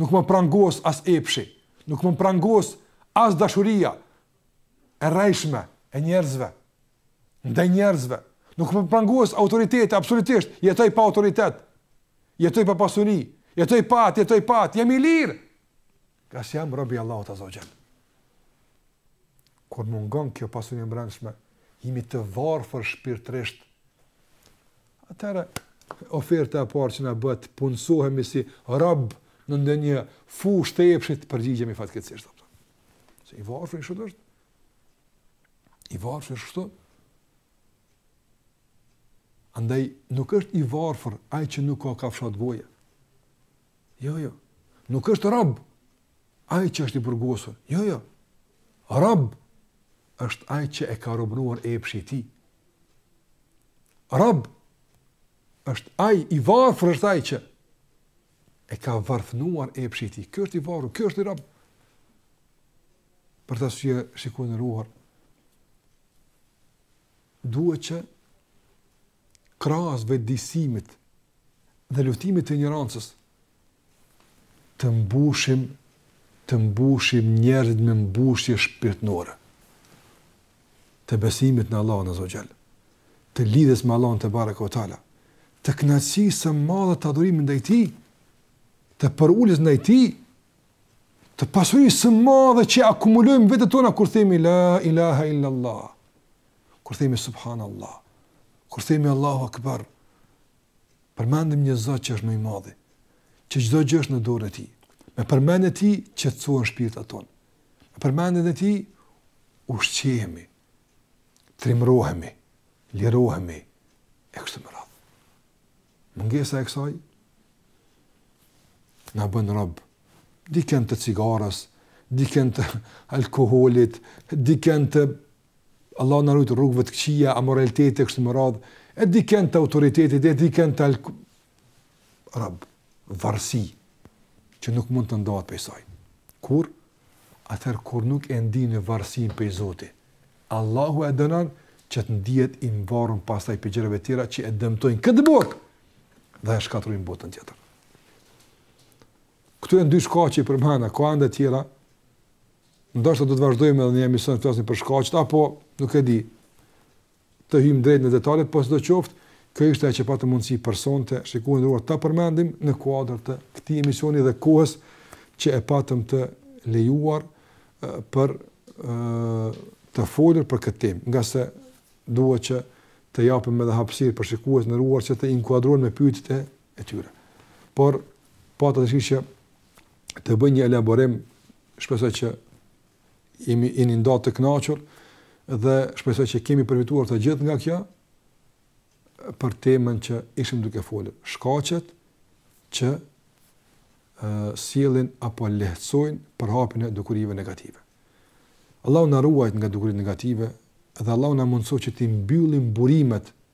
Nuk më prangos as epshi, nuk më prangos as dashuria e rrejshme e njerëzve, ndaj njerëzve, nuk më prangos autoriteti, absolutisht, jetoj pa autoritet, jetoj pa pasuri, jetoj pa atë, jetoj pa atë, jam i lirë. Ngase jam rob i Allahut Azza wa Jall. Kur mungon kjo pasuri e mbrendshme, jemi të varfër shpirtërisht. Atëherë, oferta e parë që na bëhet, punësohemi si rob në ndonjë fushë të epshit, përgjigjemi fatkeqësisht. Se i varfër, ashtu është. I varfër, ashtu. Andaj, nuk është i varfër ai që nuk ka kafshatë goje. Jo, jo. Nuk është rob ai që është i burgosur. Jo, jo. Rob është ai që e ka robnuar epshi i tij. Rob është ai i varfër është ai që e ka varfnuar epshi i tij. Ky është i varfër, ky është i rob. Për ta siç e shikuam heruar, duhet që krahas vetëdijësimit dhe luftimit të injorancës, të mbushim të mbushim njerëzit me mbushje shpirtnore, të besimit në Allahun Azza wa Jall, të lidhjes me Allahun Te Bareke wa Teala, të kënaqësisë së madhe të adhurimit ndaj Tij, të përuljes ndaj Tij, të pasurisë së madhe që akumulojmë në vetet tona kur themi la ilaha illa Allah. kur themi subhanallahu, kur themi Allahu akbar, përmendim një Zot që është më i madhi, që çdo gjë është në dorën e tij. Me përmendjen e tij qetësohen shpirtat tona. Me përmendjen e tij ushqehemi, trimrohemi, lirohemi e kështu me radhë. Mungesa e kësaj na bën rob dikën të cigarës, dikën të alkoolit, dikën të Allahu na ruajt rrugëve të këqija, amoralitetit e kështu me radhë, e dikënd të autoritetit, e dikënd të alk... Rob, varësi, që nuk mund të ndahet prej saj. Kur? Atëherë kur nuk e ndien varësinë prej Zotit. Allahu e dënon që të ndihet i mvarur pastaj prej gjërave tjera që e dëmtojnë këtë botë dhe e shkatërrojnë botën tjetër. Këto janë dy shkaqe që i përmenda, ka ende tjera, ndoshta do të vazhdojmë edhe një emision të flasim për shkaqet, apo nuk e di, të hymë drejt në detale, po sido qoftë, kjo ishte e që patëm mundësi për sonte, shikues të nderuar të përmendim në kuadrë të këtij emisioni dhe kohës që e patëm të lejuar për të folur për këtë temë, ngase duhet që të japim edhe hapësirë për shikuesit e nderuar që të inkuadrohen me pyetjet e e tyre. Por, po u desh që të bëj një elaborim, shpresoj që jemi jeni ndarë të kënaqur, dhe shpresoj që kemi përfituar të gjithë nga kjo, për temën që ishim duke folë. Shkaqet që sjellin apo lehtësojnë përhapjen e dukurive negative. Allahu na ruajt nga dukuritë negative, dhe Allahu na mundësoftë që t'i mbyllim burimet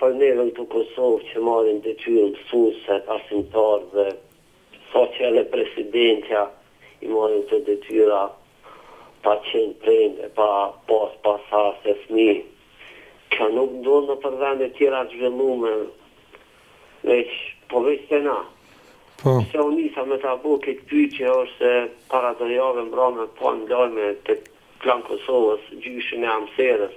Për neve këtu Kosovë që marrin detyrë mësueset, arsimtarë dhe saqë edhe presidentja i marrin këto detyra pa qenë prindë e pa pas pasardhës e fëmijë kjo nuk ndodh nëpër vende tjera të zhvillume veç po veç te na pse u nisa me ta bo këtë pyetje është se para do jave mbrame pamë n'lajme të Klan Kosovës gjyshin e Amserës.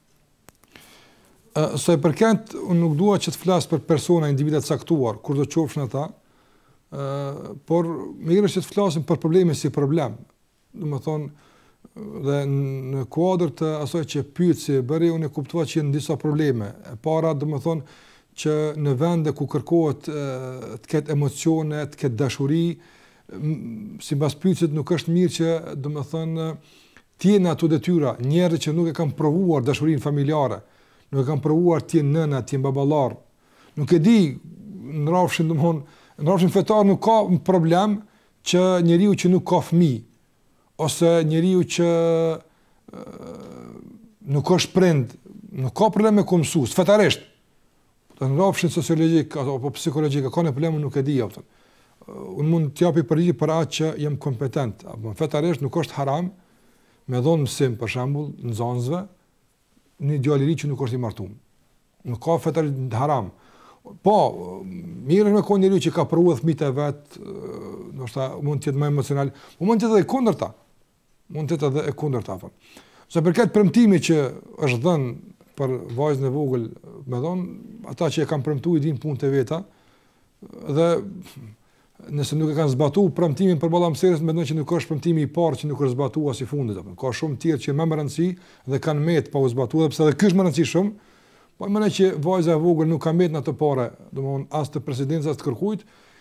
Sa i përket, unë nuk dua që të flas për persona, individa të caktuar, kushdo qofshin ata, por mirë është që të flasim për problemin si problem. Domethënë, dhe në kuadër të asaj që pyetësi e bëri, unë e kuptova që janë disa probleme. E para, domethënë, që në vende ku kërkohet të ketë emocione, të ketë dashuri, sipas pyetësit nuk është mirë që, domethënë, Të jenë ato detyra, njerëz që nuk e kanë provuar dashurinë familjare, nuk e kanë provuar të jenë nëna, të jenë baballarë. Nuk e di, në rrafshin, domthon, në rrafshin fetar nuk ka problem që njeriu që nuk ka fëmijë ose njeriu që nuk është prind, nuk ka problem me kon mësus, fetarisht. Në rrafshin sociologjik apo psikologjik, a ka një problem, nuk e di, a kupton. Unë mund të japi përgjigje për atë që jam kompetent, a kupton. Fetarisht nuk është haram me dhonë mësim, për shambull, nxënësve, një djalë i ri që nuk është i martum. Nuk ka fetarisht një haram. Po, mirë është me konë njeri që ka përvojë e fmijt e vet, ndoshta mund të jetë më emocional, po mund të jetë dhe e kundërta. Mund të jetë edhe e kundërta a kupton. Sa i përket premtimit që është dhënë për vajzën e vogël, domethon, ata që e kanë premtuar i din punët e veta dhe nëse nuk e kanë zbatuar premtimin për Ballam Serës, mendon që nuk është premtimi i parë që nuk është zbatuar as i fundit a kupton. Ka shumë të tjerë që me më rëndësi dhe kanë mbetë pa u zbatuar, edhe pse edhe ky është me rëndësi shumë. Po mendoj që vajza e vogël nuk ka mbetë në ato pare, domthon as të presidencës, të kurrkujt,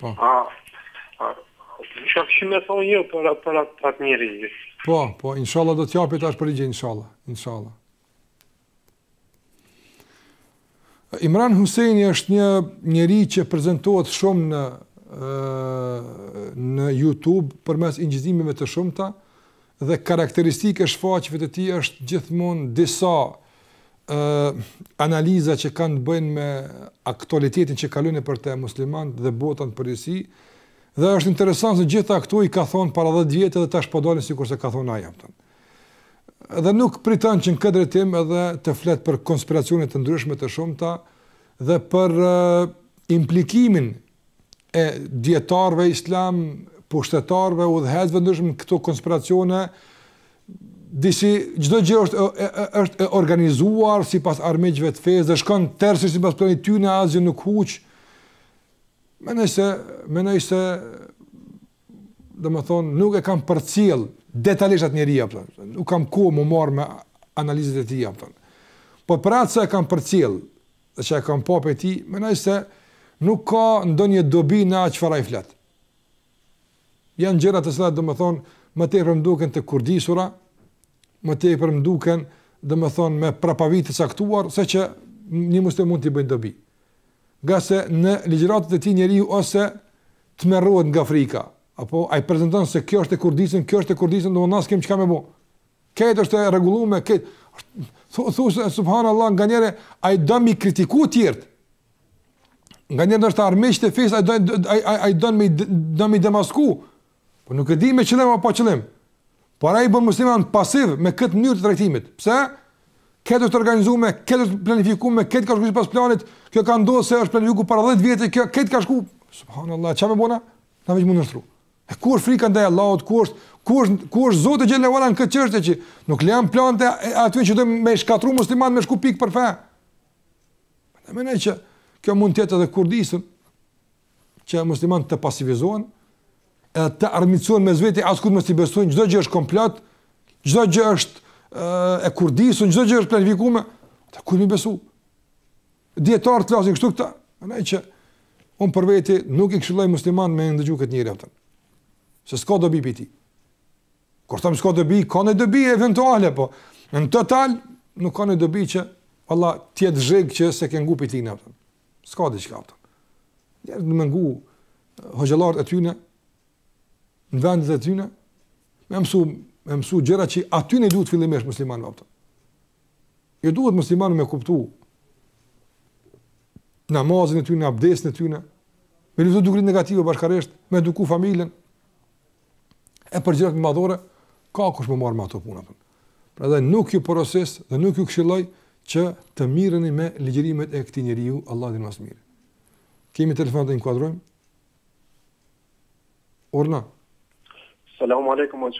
Po. A, a, që kishim me thonë një për, për, për atë njeri. Po, po, inshallah do ta japi tash përgjigjen, inshallah, inshallah. Imran Husseini është një njeri që prezentohet shumë në, në YouTube përmes incizimeve të shumta, Dhe karakteristikë e shfaqjeve të tij është gjithmonë disa ë analiza që kanë të bëjnë me aktualitetin që kalojnë nëpër të muslimanët dhe bota në përgjithësi. Dhe është interesant se gjitha këto i ka thonë para 10 vjetë dhe tash po dalin sikurse ka thonë ai a kupton. Dhe nuk përton që në këtë drejtim edhe flet për konspiracione të ndryshme të shumta dhe për implikimin e dijetarëve islam, pushtetarëve, udhëheqësve të ndryshëm në këto konspiracione disi çdo gjë është është e organizuar sipas armiqve të fesë dhe shkon tërësisht sipas planit të tyne asgjë nuk huq. Mendoj se mendoj se domethon nuk e kam përcjell detalisht atë njeri a kupton nuk kam kohë me u marr me analizat e tij a kupton. Po për atë sa e kam përcjell Dhe çka e kam pa prej tij, mendoj se nuk ka ndonjë dobi në atë çfarë ai flet. Janë gjëra të cilat domethënë më tepër më duken të kurdisura, më tepër më duken domethënë me prapavijë të caktuar se që një musliman mund t'i bëjë dobi. Ngase në ligjëratët e tij njeriu ose tmerrohet nga frika, apo ai prezanton se kjo është e kurdisur, kjo është e kurdisur, domethënë s'kem çka me bë. Këtë është e rregulluar këtë. Thotë subhanallahu nganjëherë ai do me i kritiku të tjerë. Nganjëherë është armiqtë fis ai do ai ai do me i do me i demasku. Po nuk e di me qëllim apo pa qëllim. Por ai bën muslimanët pasiv me këtë mënyrë të trajtimit. Pse? Këtë është organizuar me këtë është planifikuar me këtë ka shkuar pas planit. Kjo ka ndodhur se është planifikuar para 10 vjetë kjo këtë ka shkuar. Subhanallahu çka me bo na. Na vjen me u nënshtru. E ku është frika ndaj Allahut, ku është ku është ku është Zoti xhelle ve ala në këtë çështje që nuk lejon planet e atij që do me shkatërru muslimanët me shku pik për fe. Ne mendojmë që kjo mund të jetë edhe e kurdisur që muslimanët të pasivizohen e të armiqësohen mes veti askujt mos i besojnë çdo gjë është komplot, çdo gjë është e kurdisur, çdo gjë është planifikuar, tash kujt me besu. Dijetarët të flasin kështu këta. Andaj që un për vete nuk i këshilloj muslimanët me ndëgju këtë njeri. Se s'ka dobi për ti. Kur them s'ka dobi, ka ndonjë dobi eventuale, po në total nuk ka ndonjë dobi që Allah tjetë zheg që se ke ngu prej tij me përfitu. S'ka dhe çka përfiton. Njerëzit me ngu hoxhallarët e tyne, në vendet e tyne, me mësu, me mësu gjëra që atyne u duhet fillimisht muslimanët më përën. Ju duhet muslimanëve me kuptu namazin e tyne, abdesin e tyne, me luftu dukuritë negative bashkarisht, me eduku familjen, e për gjërat më madhore, ka kush me u marrë me ato punat. Prandaj nuk ju porosis dhe nuk ju këshilloj që të merreni me ligjërimet e këtij njeriu, Allahu e di ma së miri. Kemi telefonatë, e inkuadrojmë? Urdhno. Salamu alaikum,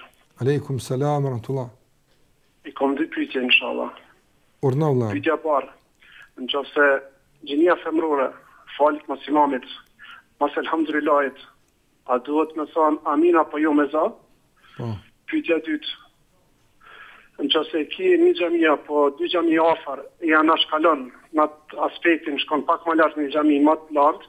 Aleikum, salam, rahmetullah. I kam dy pyetje inshallah. Urdhno vlla. Pyetja e parë, në qoftë se gjinia femërore falet mas imamit, mas elhamdulilahit, a duhet me thanë amin apo jo me za? Po. Pyetja e dytë, në qoftë se ke një xhami apo dy xhami afër e anashkalon në atë aspektin shkon pak më lart në një xhami më të largët,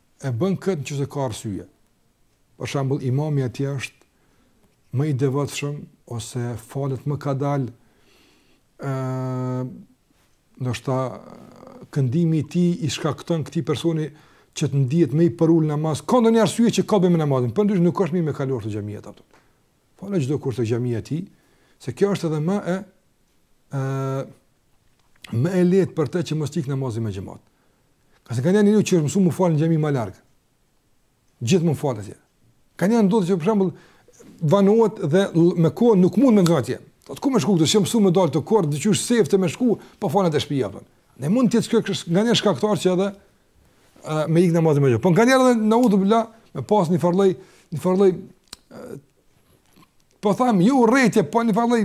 e bën këtë nëse ka arsye. Për shembull, imami atje është më i devotshëm ose falet më kadal ose ndoshta këndimi i tij i shkakton këtij personi që të ndihet më i përul në namaz, ka ndonjë arsye që ka me bë namazin, por ndryshe nuk është mirë me kaluar te xhamiat ato. Po në çdo kush te xhamia e tij, se kjo është edhe më e ë më e lehtë për të që mos i ik namazi me xhemat. Ka se ka njeri që është mësuar të falet në xhami më larg. Gjithmonë falet atje. Ka me ndodhë që për shembull vonohet dhe me kohë nuk mund të ngjitet atje. Sot ku me shku këtu, s'jam mësuar të dal të kort, diçka është seftë me shku, po falet te shtëpia apo. Ne mund të jetë kjo nga një shkaktar që edhe me i ik namazi me xhemat. Po nganjëherë edhe në udhë bla, me pas një farllë, një farllë po tham, ju urrejtje, po një farllë,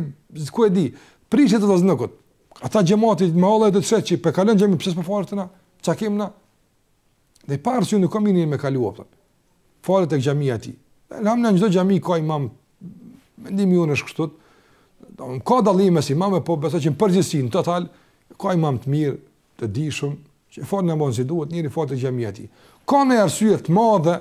ku e di, prishet të vazhdokut. Ata xhemati, vallahi edhe të shohin që po e kalon xhaminë, pse s'po falet te na, çka kemi na? Dhe i parë si unë nuk kam me kalu, apëton. Falet tek xhamia aty. Elhamdulillah në çdo xhami ka imam, mendimi jem është kështu, ka dallim mes imamëve po besoj që në përgjithësi në total, ka imam të mirë, të dijshëm, që e falin namazin si duhet, njeri falet te xhamia e tij. Ka naj arsye të madhe,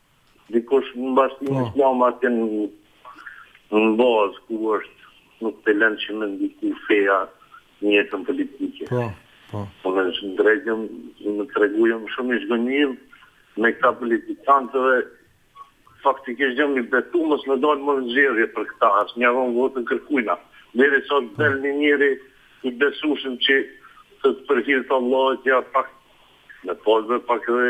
Dikush në bashkësinë po. islame atë në, në bazë kushte nuk të lënë që me ndiku feja në jetën politike. Po, po. Po në me t'drejtën, me t'tregu jam shumë i zhgënjym me këta politikantë dhe faktikisht jam i betu mos me dalë më në zgjedhje për këta, as nuk ia ap votën kërkujna. Derisa të del një njeri i besueshëm që të jetë për hir të Allahut të paktën në pozve pak dhe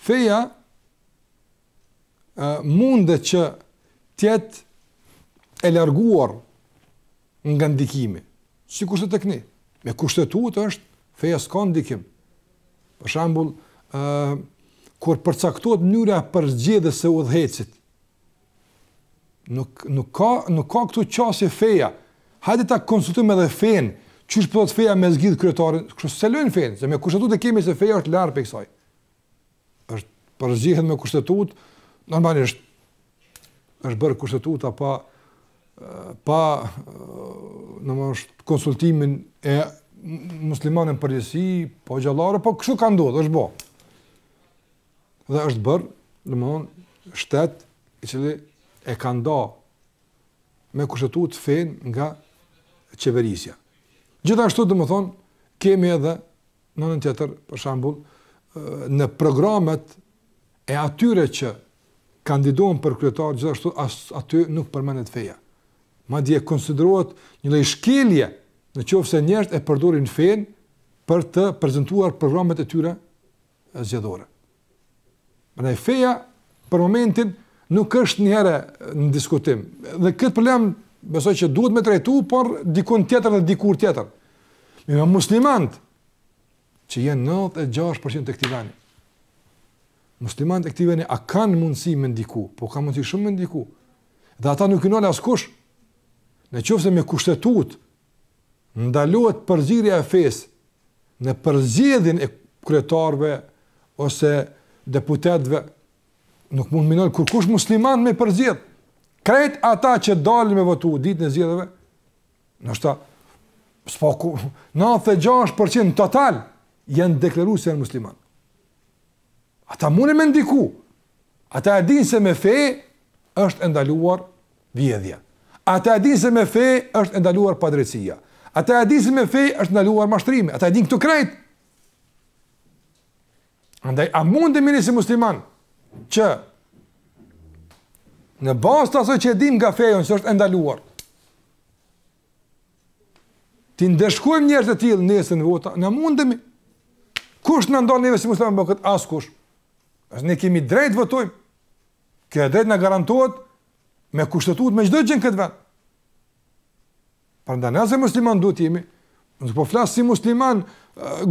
Feja ë mundet që të jetë e larguar nga ndikimi, sikurse tek ne. Me kushtetutë është feja s'ka ndikim. Për shembull, ë kur përcaktohet mënyra e përzgjedhjes së udhëheqësit, Nuk, nuk ka, nuk ka këtu qasje feja. Hajde ta konsultojmë edhe fenë, qysh po do feja me zgjedhë kryetarin, kështu s'e lojnë fenë, se me kushtetut e kemi se feja është larg prej kësaj. Qysh përzgjidhen me kushtetut, normalisht, është bërë kushtetuta pa, pa domethënë konsultimin e muslimanëve në përgjithësi, po gjallare, po kështu ka ndodhë, është bo. dhe është bërë, domethënë, shtet i cili e ka nda me kushtetutë fenë nga qeverisja. Gjithashtu, domethënë, kemi edhe anën tjetër, për shembull, në programet e atyre që kandidohen për kryetar, gjithashtu aty nuk përmendet feja. Madje konsiderohet një lloj shkelje në qoftë se njerëzit e përdorin fenë për të prezentuar programet e tyre zgjedhore. Prandaj feja për momentin nuk është një herë në diskutim. Dhe këtë problem besoj që duhet me trajtu, por dikun tjetër dhe dikur tjetër. Me me muslimant, që janë 96% të këtij veni. Muslimant e këtij veni, a kanë mundësi me ndiku, po kanë mundësi shumë me ndiku. Dhe ata nuk i nal askush. Në qofë se me kushtetut, ndalohet përzierja e fesë në përzgjedhjen e kryetarëve ose deputetëve nuk mund me i nal kurkush muslimant me përzgjedh. Krejt ata që dalin me votu ditën e zgjedhjeve, ndoshta së paku 96% total janë deklaru se janë musliman. Ata mune me ndiku. Ata e din se me fe është e ndaluar vjedhja. Ata e din se me fe është e ndaluar padrejtësia. Ata e din se me fe është e ndaluar mashtrimi. Ata e din këto krejt. Andaj, a mundemi ne si musliman që në bazë të asoj që e dim nga feja jonë se është e ndaluar, T'i ndëshkojmë njerëzit e tillë nesër në vota, a mundemi. Kush na ndalon neve si musliman me bë kët, askush. Se ne kemi të drejtë të votojmë. Kjo e drejtë na garantohet me kushtetutë me çdo gjë në këtë vend. Prandaj ne si musliman duhet të jemi. Nuk po flas si musliman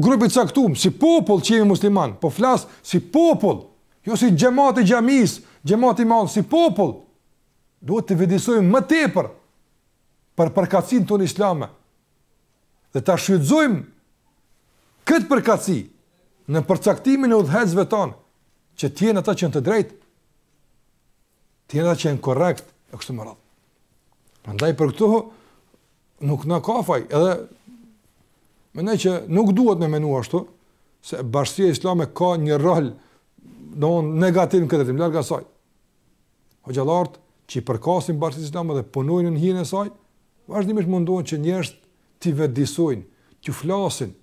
grup i caktum, si popull që jemi musliman, po flas si popull, jo si xhemat i xhamisë, xhemat i madh si popull. Duhet të vetëdijsohemi më tepër për përkatësinë tonë islame, dhe ta shfrytëzojmë këtë përkatësi në përcaktimin e udhëheqësve tanë, që të jenë ata që janë të drejtë, të jenë ata që janë korrekt, e kështu me radhë. Andaj për këto, nuk na ka faj, edhe mendoj që nuk duhet me menu ashtu, se bashkësia islame ka një rol negativ në këtë drejtim, larg asaj, Hoxhallarët që i përkasin bashkësisë islame dhe punojnë në hijen e saj, vazhdimisht mundohen që njerëzit t'i vetëdijsojnë, t'ju flasin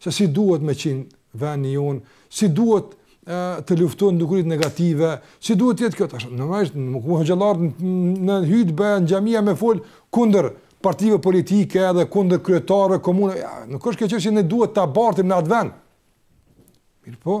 se si duhet me qenë vendi i jonë, si duhet të luftohen dukuritë negative, si duhet të jetë kjo tash. Normalisht nuk mund hoxhallarët në hytbe në xhamia me fol kundër partive politike edhe kundër kryetarëve të komunave, ja, nuk është kjo që ne duhet ta bartim në atë vend. Mirpo,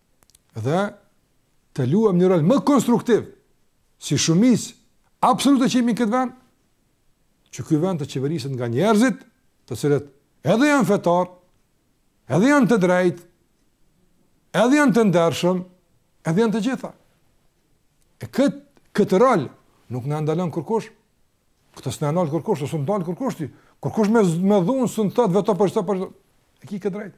dhe të luajmë një rol më konstruktiv si shumicë absolute që jemi në këtë vend, që ky vend të qeveriset nga njerëzit, të cilët edhe janë fetar, edhe janë të drejtë, edhe janë të ndershëm, edhe janë të gjitha. E kët këtë rol nuk na ndalon kurkush. Këtë s'na ndal kurkush, s'të ndal kurkush ty. Kurkush me me dhunë s'të thotë voto për çfarë për. E ki këtë të drejtë.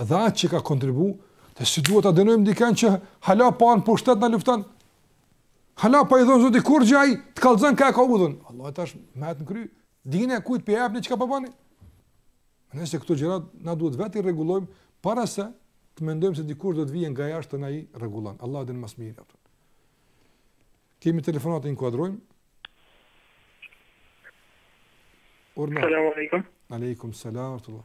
dhe atë që ka kontribu, dhe si duhet të dënojmë dikën që hala pa në pushtet na lufton, hala pa i dhënë Zoti kurgjë, të kallzon ka e ka udhën. Allah e tash me ardh në krye, dine kujt po e jepni çka po bani. Po Nëse këto gjërat na duhet vetë i rregullojmë, para se të mendojmë se dikush do të vijë nga jashtë të na i rregullon. Allahu e din më së miri. Kemi telefonatë, e inkuadrojmë. Urdhno. Selam alejkum. Alejkum selam, rahmetullah.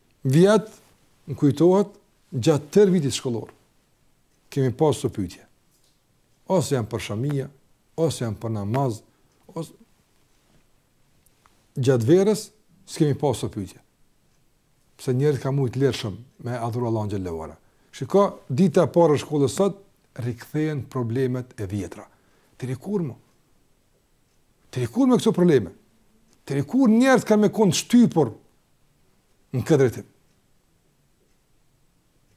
vjet më kujtohet gjatë tërë vitit shkollor kemi pas kso pyetje. Ose janë për shamia, ose janë për namaz, ose gjatë verës s'kemi pas kso pyetje. Pse njerëzit kanë mujt lirshëm me adhuru Allahun xhelle ve ala. Shiko, dita e parë e shkollës sot rikthehen problemet e vjetra. Deri kur më? Deri kur me këto probleme. Deri kur njerëzit kanë me kon të shtypur në këtë drejtim.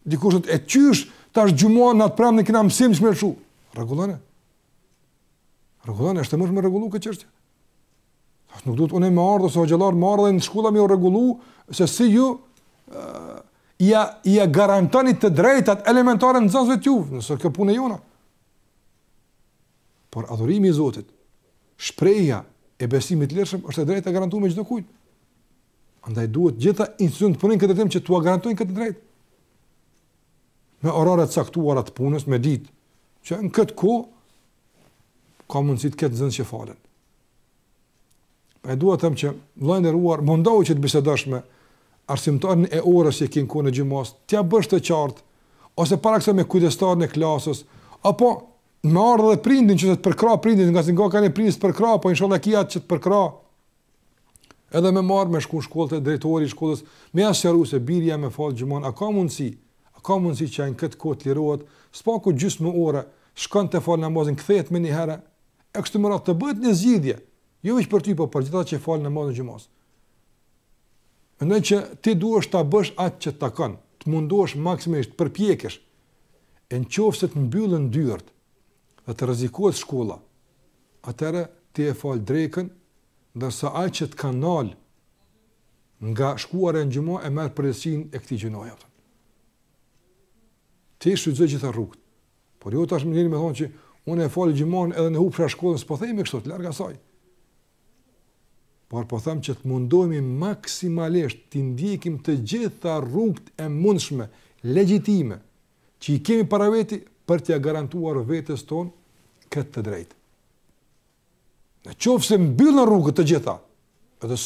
Dikush e qysh tash xhuman na t'premte kena mësim qysh me shku. Rregullone. Rregullone, është më shumë rregullu këtë çështje. Tash nuk duhet unë me ardhë ose hoxhallarët me ardhë në shkolla me rregullu se si ju uh, ja ja garantoni të drejtat elementare nxënësve tuaj, nëse kjo punë e jona. Por adhurimi i Zotit, shprehja e besimit të lirshëm është e drejtë e garantuar e çdokujt. Andaj duhet gjitha institucionet të punojnë në këtë drejtim që t'ua garantojnë këtë drejtë. Me orare të caktuara të punës, me ditë, që në këtë kohë ka mundësi të ketë nxënës që falen. Pa e duhet them që vëlla i nderuar mundohu që të bisedosh me arsimtarin e orës që e ki n'kohën e xhumas, t'ja bësh të qartë ose para kësaj me kujdestarin e klasës, apo Merre edhe prindin që të të përkrah prindi, ngase nganjëherë prindi s'të përkrah, po inshallah e ki atë që të përkrah, edhe me marrë me shku në shkollë te drejtori i shkollës, me ja sqaru se biri jem e fal xhuman, a ka mundësi, a ka mundësi që në këtë kohë të lirohet, s'paku gjysmë ore, shkon e fal namazin, kthehet menjëherë, e kështu me radhë të bëhet një zgjidhje, jo veç për ty, po për gjithë ata që e falin namazin e xhumas. Mendoj që ti duhesh ta bësh atë që t'takon, të mundohesh maksimisht, të përpjekesh, E në qoftë se të mbyllen dyert dhe të rrezikohet shkolla, atëherë ti e fal drekën, ndërsa ai që të ka nalë nga shkuarja në xhuma e merr përgjegjësinë e këtij gjynahi. Ti shfrytëzoji gjitha rrugët. Por jo tash menjëherë me thonë që unë e fal xhuman edhe në hupsha shkollën, s'po themi kështu, larg asaj. por po them që të mundohemi maksimalisht t'i ndjekim të gjitha rrugët e mundshme, legjitime, që i kemi para veti për t'ia garantuar vetes tonë këtë të drejtë. Në qoftë se mbyllen rrugët të gjitha, edhe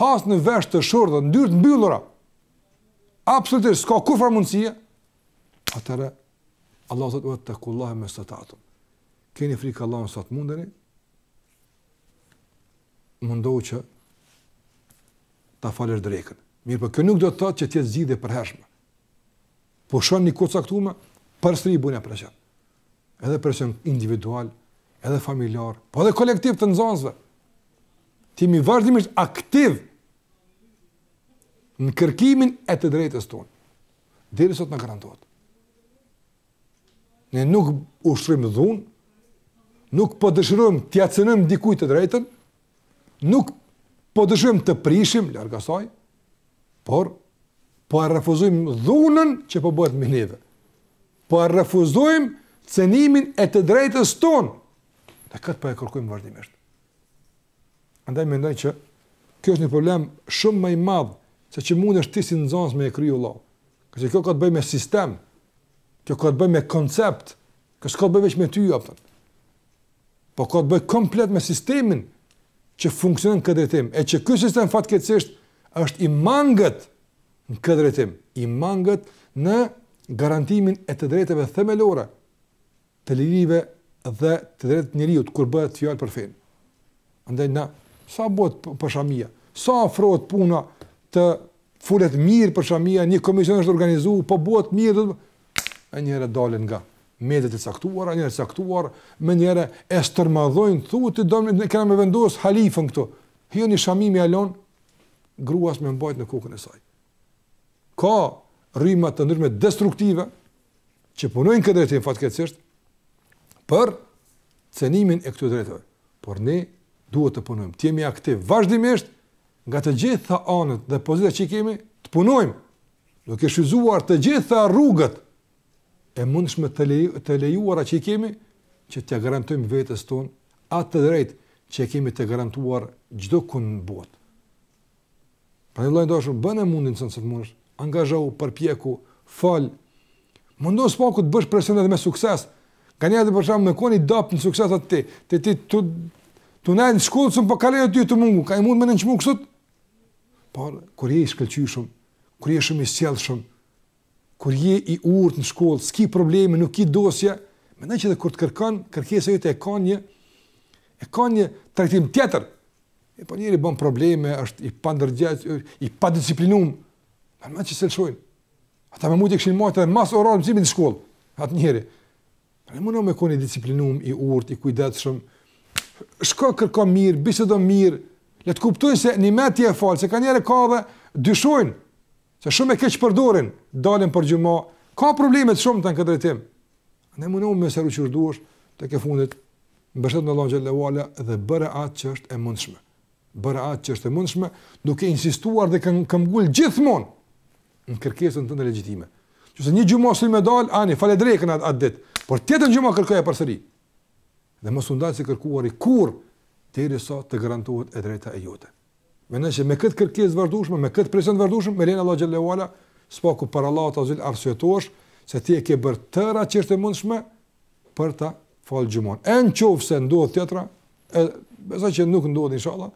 has në vesh të shurdhër dhe në dyer të mbyllura, absolutisht s'ka kurrfarë mundësia, atëherë, Allahu thotë fettekullahe mesteta'tum. Keni frikë Allahun sa të mundeni, mundohu që ta falësh drekën. Mirëpo kjo nuk do të thotë që të jetë zgjidhje e përhershme. Pushon një kohë të caktume, përsëri bën atë presion. Edhe presion individual, edhe familjar, po edhe kolektiv të nxënësve. Të jemi vazhdimisht aktiv në kërkimin e të drejtës tonë. Derisa të na garantohet. Ne nuk ushtrojmë dhunë, nuk po dëshirojmë t'ia cenojmë dikujt të drejtën, nuk po dëshirojmë të prishim larg asaj, por po e refuzojmë dhunën që po bëhet mbi neve. Po e refuzojmë cenimin e të drejtës tonë. Dhe këtë po e kërkojmë vazhdimisht. Andaj mendoj që kjo është një problem shumë më i madh se që mundesh ti si nxënës me e kryu Allah. Kështu kjo ka të bëjë me sistem. Kjo ka të bëjë me koncept. Kjo s'ka të bëjë veç me ty, Aftën. Po ka të bëjë komplet me sistemin që funksionon në këtë drejtim. E që ky sistem fatkeqësisht është i mangët në këtë drejtim. I mangët në garantimin e të drejtave themelore. të lirive dhe të drejtave të njeriut kur bëhet fjalë për fenë. Andaj na sa bëhet për shamia, sa afrohet puna të folet mirë për shamia, një komision është organizuar, po bëhet mirë menjëherë dalin nga mediat e caktuara, njerëz të caktuar, menjëherë e stërmadhojnë, thotë don, ne kemi me vendos halifen këtu. Jo një shami me ia lon gruas me mbajt në kokën e saj. Ka rryma të ndryshme destruktive që punojnë në këtë drejtim fatkeqësisht për cenimin e këtyre të drejtave. Por ne duhet të punojmë, të jemi aktiv vazhdimisht nga të gjitha anët dhe pozitat që i kemi, të punojmë duke shfrytëzuar të gjitha rrugët e mundshme të, leju, të lejuara që i kemi që t'ia garantojmë vetes tonë atë të drejtë që e kemi të garantuar çdokund në botë. Pra vëlla i dashur, bëne mundin tënd sa të mundësh, angazhohu, përpjeku, fol, mundohu së paku të bësh presion edhe me sukses, kanihere për shembull me kon i dobët në sukses atë ti, ti ti të, të nejnë në shkollë, sëmë po për kalejnë aty të mungu, ka i mund me në në qmu kësut? Por, kur je i shkëlqyshëm, kur je shumë i sjellshëm, kur je i urtë në shkollë, s'ki probleme, nuk ki dosje, mendoj që edhe kur të kërkon, kërkesa jote e ka një, e ka një trajtim tjetër, E po njeri bën probleme, është i pandërgjec, i padisiplinum, në mendoj që s'e lëshojnë. Ata me mujtë e kishin majtë edhe mas orarit mësimit në shkollë, atë njeri. Domethënë me kon i disiplinum, i urt, i kujdesshëm, shko kërko mirë, bisedo mirë, le të kuptojnë se njëmend ti e fal, se kanihere ka edhe dyshojnë, Se shumë e keqpërdorin, dalin për xhuma, ka probleme të shumta në këtë drejtim. Ne mundohemi me seru çu duash tek e fundit mbështetu në Allahun xhelle ve ala dhe bëre atë që është e mundshme. Bëre atë që është e mundshme, duke insistuar dhe këm, këmbgul gjithmonë në kërkesën tënde legjitime. Nëse një xhuma s'mun me dal, ani, fale drekën atë, atë ditë, por tjetrën xhuma kërkoje përsëri. Dhe mos u ndal së kërkuari kurrë, derisa të garantohet e drejta e jote. Mendoj se me këtë kërkesë të vazhdueshme, me këtë presion të vazhdueshëm, me lejen e Allahut xhelle ve ala, së paku para Allahut azze ve xhel arsyetohesh se ti e ke bërë tërë atë që është e mundshme për ta fal xhumon. E në qoftë se ndodh tjetra, e besoj që nuk ndodh, insha Allah,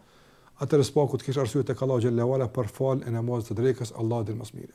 atëherë së paku të kesh arsye tek Allahu xhelle ve ala për faljen e namazit të drekës, Allahu e din më së miri.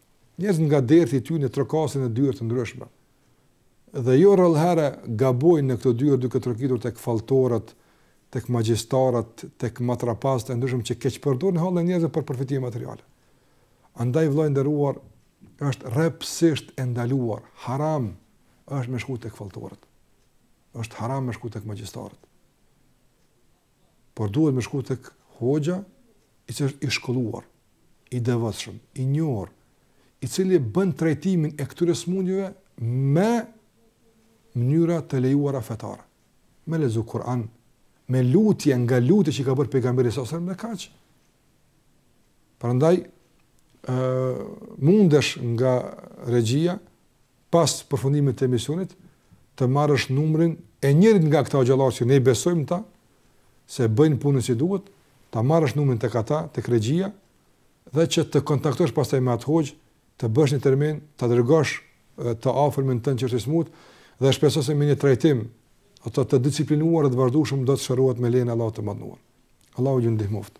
Njerëzit nga derti i tyne trokasin në dyer të ndryshme. Dhe jo rrallëherë gabojnë në këto dyer duke trokitur tek falltorët, tek magjistarët, tek matrapazët e ndryshëm që keqpërdorin hallet e njerëzve për përfitime materiale. Andaj vëllai i nderuar, është rreptësisht e ndaluar, haram është me shku tek falltorët. Është haram me shku tek magjistarët. por duhet me shku tek hoxha i cili është i shkolluar, i devotshëm, i njohur, i cili bën trajtimin e këtyre smundjeve me mënyra të lejuara fetare. Me lexu Kur'an, me lutje nga lutje që i ka bërë pejgamberi salallahu alejhi ve selem dhe kaq. Prandaj ë mundesh nga regjia pas përfundimit të emisionit të marrësh numrin e njërit nga këta hoxhallarë që ne i besojmë ta, se bëjnë punën si duhet, ta marrësh numrin tek ata, tek regjia, dhe që të kontaktosh pastaj me atë hoxhë, të bësh një termin, ta dërgosh të afërmin tënd që është i smut, dhe shpresoj se me një trajtim, ato të disciplinuar dhe të vazhdushëm, do të shërohet me lejen e Allahut të madhëruar. Allahu ju ndihmoft.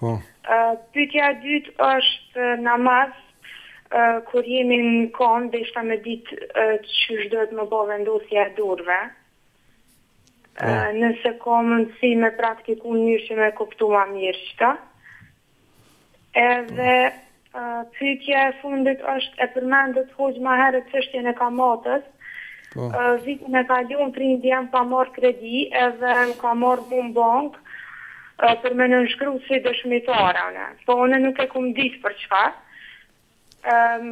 Po. Pyetja e dytë është namaz kur jemi në komë deshta me ditë qysh duhet me bo vendosja e durve. Po. Nëse ka mundësi me praktiku në mënyrë që me kuptu ma mirë qëto. Edhe Pyetja e fundit është, e përmendët hoxhë ma herët çështjen e kamatës, vitin e kaluar prindi jem ka marrë kredi edhe më ka marrë mua në bankë për me nënshkru si dëshmitare unë, po unë nuk e kam ditë për çka,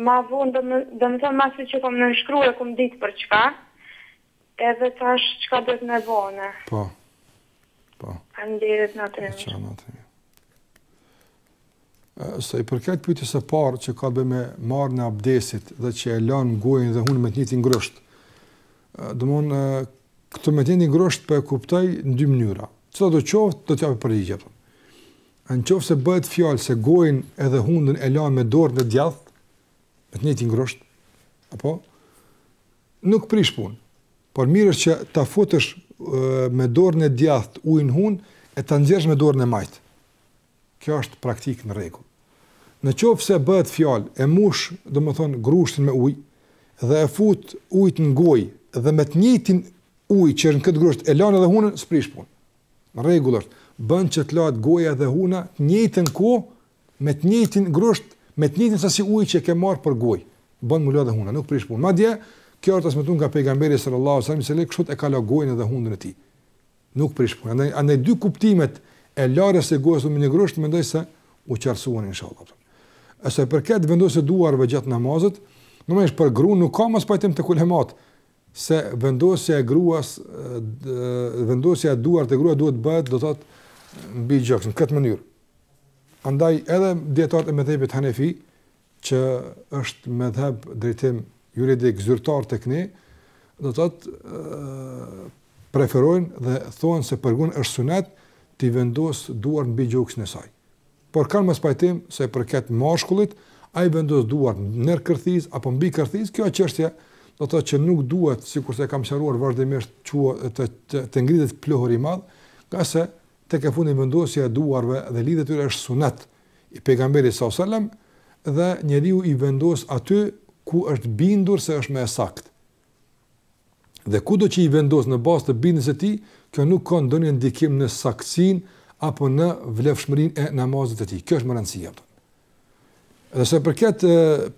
ma vonë domethënë masi që kam nënshkru e kam ditë për çka, Edhe tash çka duhet me bo ne. Po. Po. Faleminderit natën e mirë. Çao natën e mirë. Sa i përket pyetjes së parë që ka bënë me marrjen e abdesit dhe që e lan gojën dhe hunën me të njëjtin grusht. Domthon këtë me të njëjtin grusht po e kuptoj në dy mënyra. Sido të qoftë do të jap përgjigje. Në qoftë se bëhet fjalë se gojën edhe hundën e lan me dorën e djathtë me të njëjtin grusht apo Nuk prish punë, por mirë është që ta futësh me dorën e djathtë ujin në hunë e ta nxjerrësh me dorën e majtë. Kjo është praktikë në rregull. Në qoftë se bëhet fjalë e mush, domethënë grushtin me ujë dhe e fut ujin në gojë dhe me të njëjtin ujë që është në këtë grusht e lan edhe hunën, s'prish punë. Në rregull është, bën që të lahet goja dhe huna në të njëjtën kohë me të njëjtin grusht, me të njëjtën sasi uji që ke marr për gojë, bën me u la edhe hunda, nuk prish punë. Madje, kjo është transmetuar nga pejgamberi sallallahu alajhi wasallam se ai kështu e ka la gojën edhe hundën e tij. Nuk prish punë. Andaj, andaj dy kuptimet e larjes së gojës me një grusht mendoj se u qartësuan inshallah. A sa i përket vendosjes së duarve gjatë namazit, normalisht për gruan nuk ka mospajtim tek ulematë. se vendosja e gruas vendosja e duarve te gruaja duhet të bëhet do të thotë mbi gjoksin në këtë mënyrë. Andaj edhe dijetarët e medhhebit Hanefi që është medhheb drejtim juridik zyrtar tek ne do të thotë preferojnë dhe thonë se për grun është sunet t'i vendos duart mbi gjoksin e saj. Por kanë mospajtim sa i përket mashkullit, a i vendos duart nën kërthizë apo mbi kërthizë, kjo çështje do të thotë që nuk duhet sikurse e kam sqaruar vazhdimisht që të të, të ngritet pluhuri i madh, ngase tek e fundit vendosja e duarve dhe lidhja e tyre është sunet i pejgamberit sa selam dhe njeriu i vendos aty ku është bindur se është më e saktë, Dhe kudo që i vendos në bazë të bindjes së tij, kjo nuk ka ndonjë ndikim në saktësinë apo në vlefshmërinë e namazit të tij. Kjo është me rëndësi. Dhe sa i përket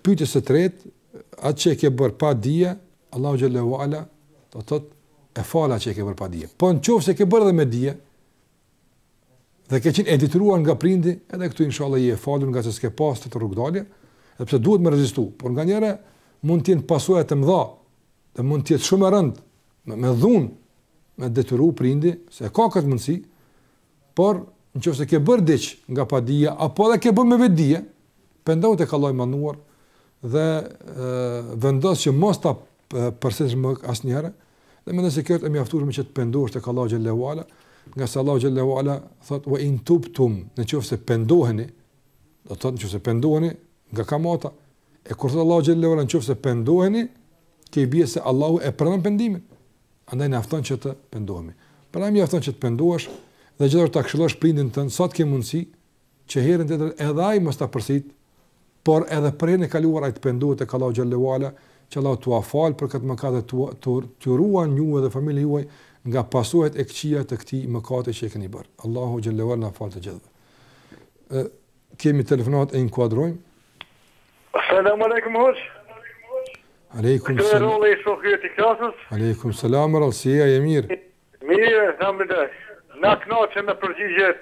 pyetjes së tretë, atë që e ke bërë pa dije, Allahu xhelle ve ala, do të thotë e fal atë që e ke bërë pa dije. Po në qoftë se e ke bërë edhe me dije, dhe ke qenë e detyruar nga prindi, edhe këtu inshallah je e falur nga se s'ke pas të rrugdalje, edhe pse duhet me rezistu, por nganjëherë mund të jenë pasojat e mëdha, dhe mund të jetë shumë e rëndë, me, me dhunë, me detyru prindi, se ka këtë mundësi, por në qoftë se ke bërë diç nga padija, apo edhe ke bërë me vetëdije, pendohu tek Allahu i madhëruar, dhe e, vendos që mos ta përsëritësh më asnjëherë, Dhe mendoj se kjo është e mjaftueshme që të pendohesh tek Allahu xhallahu ala, nga se Allahu xhallahu ala thot wa in tubtum, në qoftë se pendoheni, do të thotë në qoftë se pendoheni nga kamata. E kur thot Allahu xhallahu ala në qoftë se pendoheni, kjo i bie se Allahu e pranon pendimin. Andaj na fton që të pendohemi. Pra mjafton që të pendohesh dhe gjithashtu ta këshillosh prindin tënd sa të ke mundësi, që herën tjetër edhe ai mos ta përsit, por edhe për herën e kaluar ai të pendohet tek Allahu xhallahu ala, që Allahu t'ua falë për këtë mëkat dhe t'ua t'ju ruan ju edhe familjen juaj nga pasojat e këqija të këtij mëkati që e keni bërë. Allahu xhallahu ala na fal të gjithëve. Ë kemi telefonatë, e inkuadrojmë. Selam aleikum hoxhë. Aleikum selam. Këto role i shokëve të klasës. Aleikum selam, rrofsh, a je mirë. Mirë, alhamdulillah. Na kënaqë me përgjigjet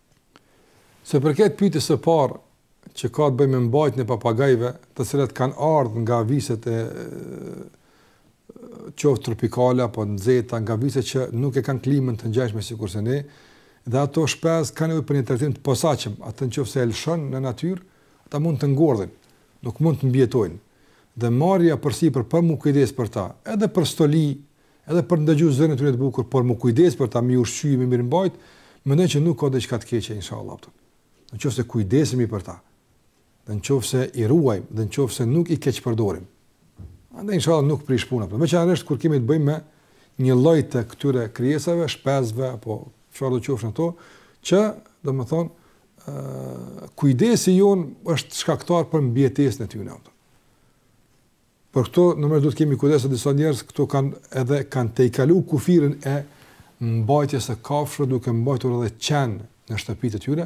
Sa i përket pyetjes së parë që ka të bëjë me mbajtjen e papagajve, të cilat kanë ardhur nga viset e qoftë tropikale apo të nxehta, nga vise që nuk e kanë klimën të ngjashme sikurse ne, dhe ato shpesë kanë nevojë për një trajtim të posaçëm, atë në qoftë se e lëshon në natyrë, ata mund të ngordhin, nuk mund të mbijetojnë. Dhe marrja përsipër për m'u kujdes për ta, edhe për stoli, Edhe për të ndëgju zërin e tyre të bukur, por mu kujdes për ta, mi ushqy, mi mirëmbajt, mendoj që nuk ka diçka të keqe inshallah. Në qoftë se kujdesemi për ta, në qoftë se i ruajmë, në qoftë se nuk i keqpërdorim. Andaj inshallah nuk prish puna, por veçanërisht kur kemi të bëjmë me një lloj të këtyre krijesave, shpesëve apo çfarëdo qofshin ato, që domethënë kujdesi jon është shkaktar për mbijetesën e tyre. Por këtu normalisht duhet të kemi kujdes se disa njerëz këtu kanë edhe kanë tejkaluar kufirin e mbajtjes së kafshëve duke mbajtur edhe qen në shtëpitë e tyre,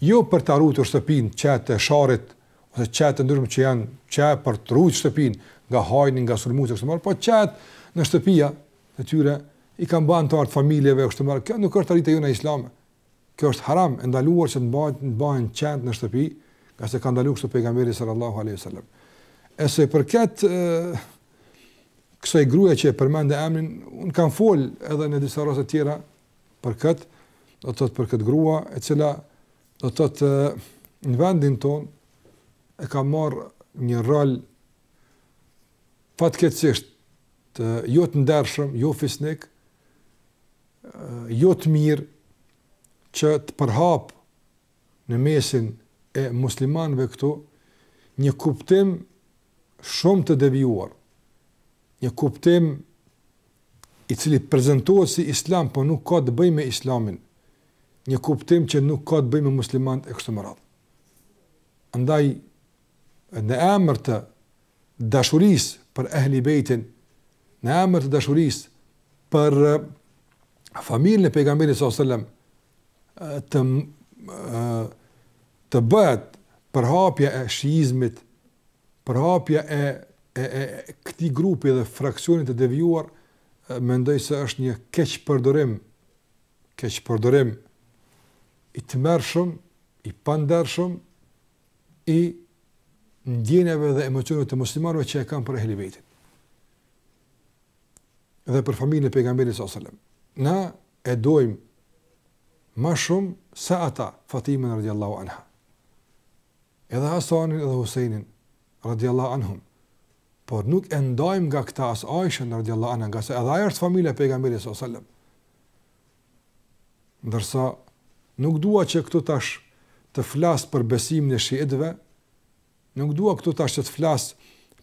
jo për ta ruajtur shtëpinë, qentë e Sharrit ose qentë e ndryshëm që janë qen për të ruajtur shtëpinë nga hajni, nga sulmuesi kështu me radhë, po qentë në shtëpitë e tyre i kanë bërë anëtarë të familjeve kështu me radhë. Kjo nuk është tradita jona islame. Kjo është haram, e ndaluar që të mbahen të mbahen qentë në shtëpi, nga se ka ndaluar kështu pejgamberi sallallahu alaihi wasallam. E sa i përket kësaj gruaje që e përmende emrin, un kam fol edhe në disa raste të tjera për kët, do të thotë për kët grua, e cila do të thotë në vendin ton e ka marr një rol fatkeqësisht jo të ndershëm, jo fisnik, jo të mirë që të përhapë në mesin e muslimanëve këtu një kuptim shumë të devijuar, një kuptim i cili prezentohet si islam, po nuk ka të bëjë me islamin, një kuptim që nuk ka të bëjë me muslimanët e kështu me radhë. Andaj në emër të dashurisë për Ehli Bejtin, në emër të dashurisë për familjen e pejgamberit sallallahu alajhi wasallam të të bëhet përhapja e shiizmit, përhapja e e e këtij grupi dhe fraksionit të devijuar, mendoj se është një keqpërdorim, keqpërdorim i tmerrshëm, i pandershëm i ndjenjave dhe emocioneve të muslimanëve që e kanë për Ehli Bejtin dhe për familjen e pejgamberit sallallahu alajhi wasallam. Na e dojmë ma shumë se ata Fatimën radhiyallahu anha. Edhe Hasanin dhe Huseinin radhiyallahu anhum. Por nuk e ndajmë nga këta as Aishën radhiyallahu anha, ngase edhe ajo është familja e pejgamberit sallallahu alajhi wasallam. Ndërsa, nuk dua që këtu tash të flas për besimin e shi'itëve, nuk dua këtu tash që të flas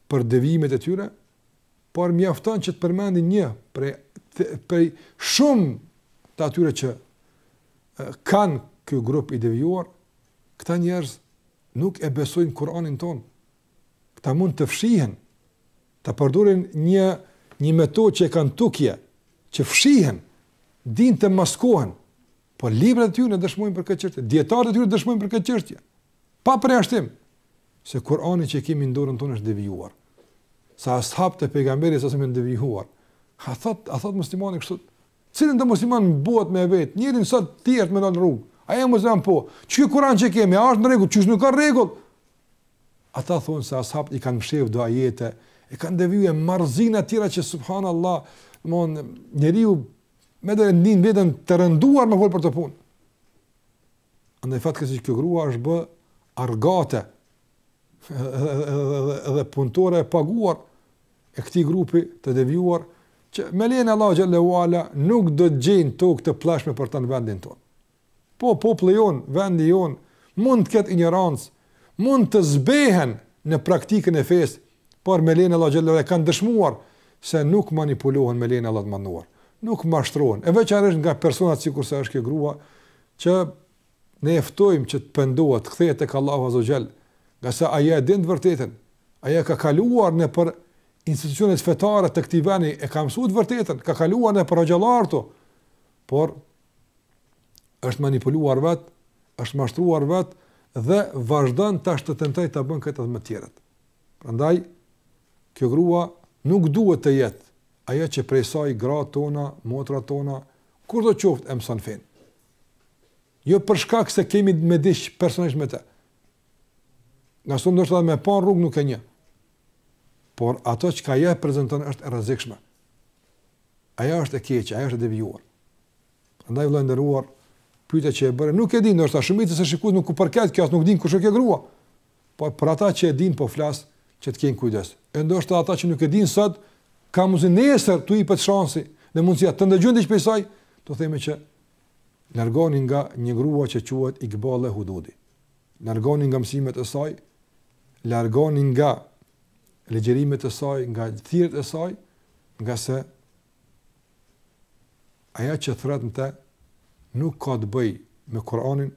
për devijimet e tyre, por mjafton që të përmendim një prej prej shumë të atyre që kanë ky grup i devijuar, këta njerëz nuk e besojnë Kur'anin tonë, këta mund të fshihen, të përdorin një, një metodë që e kanë tukije, që fshihen, din të maskohen, po librat e tyne dëshmojnë për këtë çështje, dijetarët e tyne dëshmojnë për këtë çështje, pa përjashtim, se Kurani që kemi n'dorën tonë është devijuar, se ashabët e pejgamberit salasem e kanë devijuar, a thotë, a thotë muslimani kështu, cilindo musliman mundet me vetë, njërin sot thjesht me dalë në rrugë, a je musliman po, ky Kurani që kemi, a është në rregull, që është nuk ka rregull, Ata thonë se ashabët i kanë mshef do ajete, e kanë devijuar e marrëzina të tjera që subhanallahu, domthonë njeriu madje e ndin veten të rënduar me folë për këtë punë. Andaj fatkeqësi që kjo grua është bë argate dhe punëtore e paguar e këtij grupi të devijuar që me lejen e Allahut xhelle ve ala nuk do të gjejnë tokë të plleshme për ta në vendin tonë. Po, populli jonë, vendi jonë, mund të ketë injorancë, mund të zbehen në praktikën e fesë, por me lejen e Allahut xhel-le ue ala kanë dëshmuar se nuk manipulohen me lejen e Allahut të Madhëruar, nuk mashtrohen, e veçanërisht nga personat sikurse është kjo grua që ne e ftojmë që të pendohet, të kthehet tek Allahu azza wa jall, ngase ajo e din të vërtetën, ajo ka kaluar nëpër institucionet fetare të këtij vendi, e ka mësuar të vërtetën, ka kaluar nëpër hoxhallarë, por është manipuluar vet, është mashtruar vet dhe vazhdon tash të tentojë ta bën këtë edhe me të tjerët. Prandaj kjo grua nuk duhet të jetë ajo që prej saj gratë tona, motrat tona, kushdo qoftë e mëson fenë. Jo për shkak se kemi ne diç personalisht me të. Ngase ndoshta edhe me pa në rrugë nuk e njoh. Por ajo çka ajo prezenton është e rrezikshme. ajo është e keqe, ajo është e devijuar. Prandaj vëlla i nderuar, pyetja që e bëre, nuk e di ndoshta shumicës së shikuesve nuk u përket kjo, as nuk din kush është kjo grua. Po për ata që e din po flas që të kenë kujdes. E ndoshta ata që nuk e din sot, ka mundsi nesër t'u jepet shansi dhe mundësia të ndëgjojnë diçka prej saj, u themi që Largohuni nga një grua që quhet Iqbale Hududi. Largohuni nga mësimet e saj, largohuni nga ligjërimet e saj, nga thirrjet e saj, ngase ajo që thrret në te nuk ka të bëjë me Kuranin,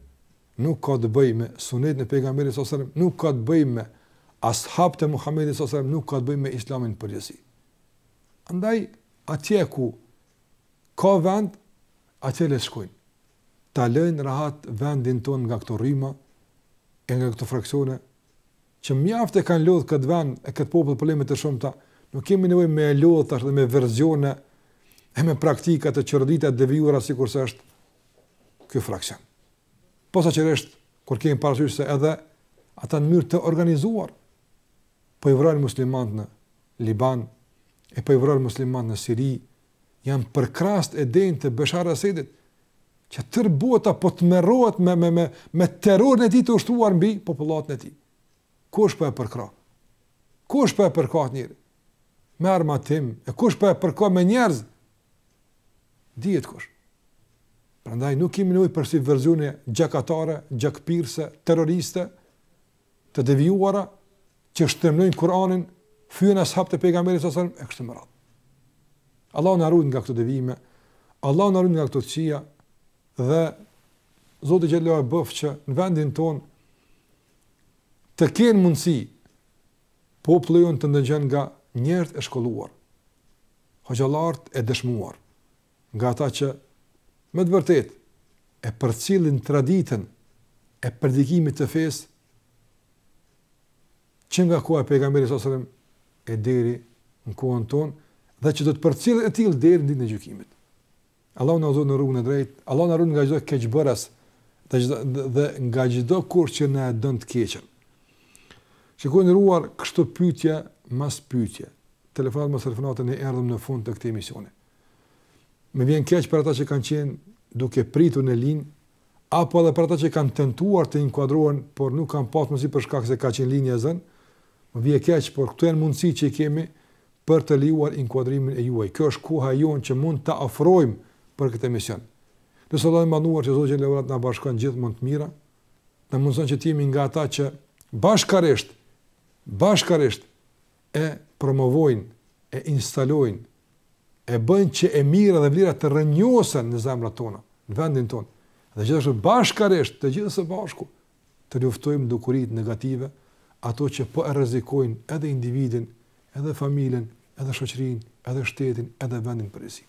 nuk ka të bëjë me sunetin e pejgamberit alejhi selam, nuk ka të bëjë me ashabët e Muhammedit alejhi selam, nuk ka të bëjë me islamin në përgjithësi. Andaj, atje ku Ka vend, atje le të shkojnë. Ta lënë rahat vendin tonë nga këto rryma e nga këto fraksione që mjaft e kanë lodhë këtë vend e këtë popull problemet e shumta. Nuk kemi nevojë me e lodhë tash edhe me versione e me praktika të çoroditura të devijuara sikurse është ky fraksion. Posaçërisht kur kemi parasysh se edhe ata në mënyrë të organizuar po i vrasin muslimanët në Liban e po i vrasin muslimanët në Siri janë përkrahësit e denjë të Bashar al-Assadit, që tërë bota po tmerrohet me me me me terrorin e tij të ushtruar mbi popullatën e tij. Kush po e përkrah? Kush po e përkrah atë njeri? Me armatim, e kush po e përkrah me njerëz? Dihet kush. Prandaj nuk kemi nevojë për ksi versione gjakatare, gjakpirëse, terroriste, të devijuara që shtrembërojnë Kur'anin, fyejnë ashabët e pejgamberit sallallahu alajhi wasallam e kështu me radhë. Allahu na ruajt nga këto devijime, Allahu na ruajt nga këto të këqija dhe Zoti xhallahu e bëftë që në vendin tonë të kenë mundësi populli jonë të ndëgjojnë nga njerëzit e shkolluar, hoxhallarët e dëshmuar, nga ta që me të vërtetë e përcjellin traditën e predikimit të fesë që nga koha e pejgamberit sallallahu alajhi wasallam e deri në kohën tonë dhe që do të përcillet e tillë deri në ditën e gjykimit. Allahu na udhëzoftë në rrugën e drejtë, Allahu na ruajtë nga çdo keqbëras dhe çdo dhe nga çdokush që na e don të keqën. Shikues të nderuar, kështu pyetje mas pyetje, telefonatë mas telefonate ne erdhëm në fund të këtij emisioni. Më vjen keq për ata që kanë qenë duke pritur në linjë, apo edhe për ata që kanë tentuar të inkuadrohen, por nuk kanë pas mundësi për shkak se ka qenë linja e zënë. Më vjen keq, por këto janë mundësitë që kemi për të lejuar inkuadrimin e juaj. Kjo është koha e jonë që mund ta ofrojmë për këtë emision. Lus Zotin e madhëruar që Zoti i lartë të na bashkojë gjithmonë në të mira. Na mundësoftë që të jemi nga ata që bashkarisht bashkarisht e promovojnë, e instalojnë, e bëjnë që e mira dhe vlera të rrënjosen në zemrat tona, në vendin tonë. Dhe gjithashtu bashkarisht, të gjithë së bashku, të luftojmë dukuritë negative, ato që po e rrezikojnë edhe individin, edhe familjen, edhe shoqërinë, edhe shtetin, edhe vendin në përgjithësi.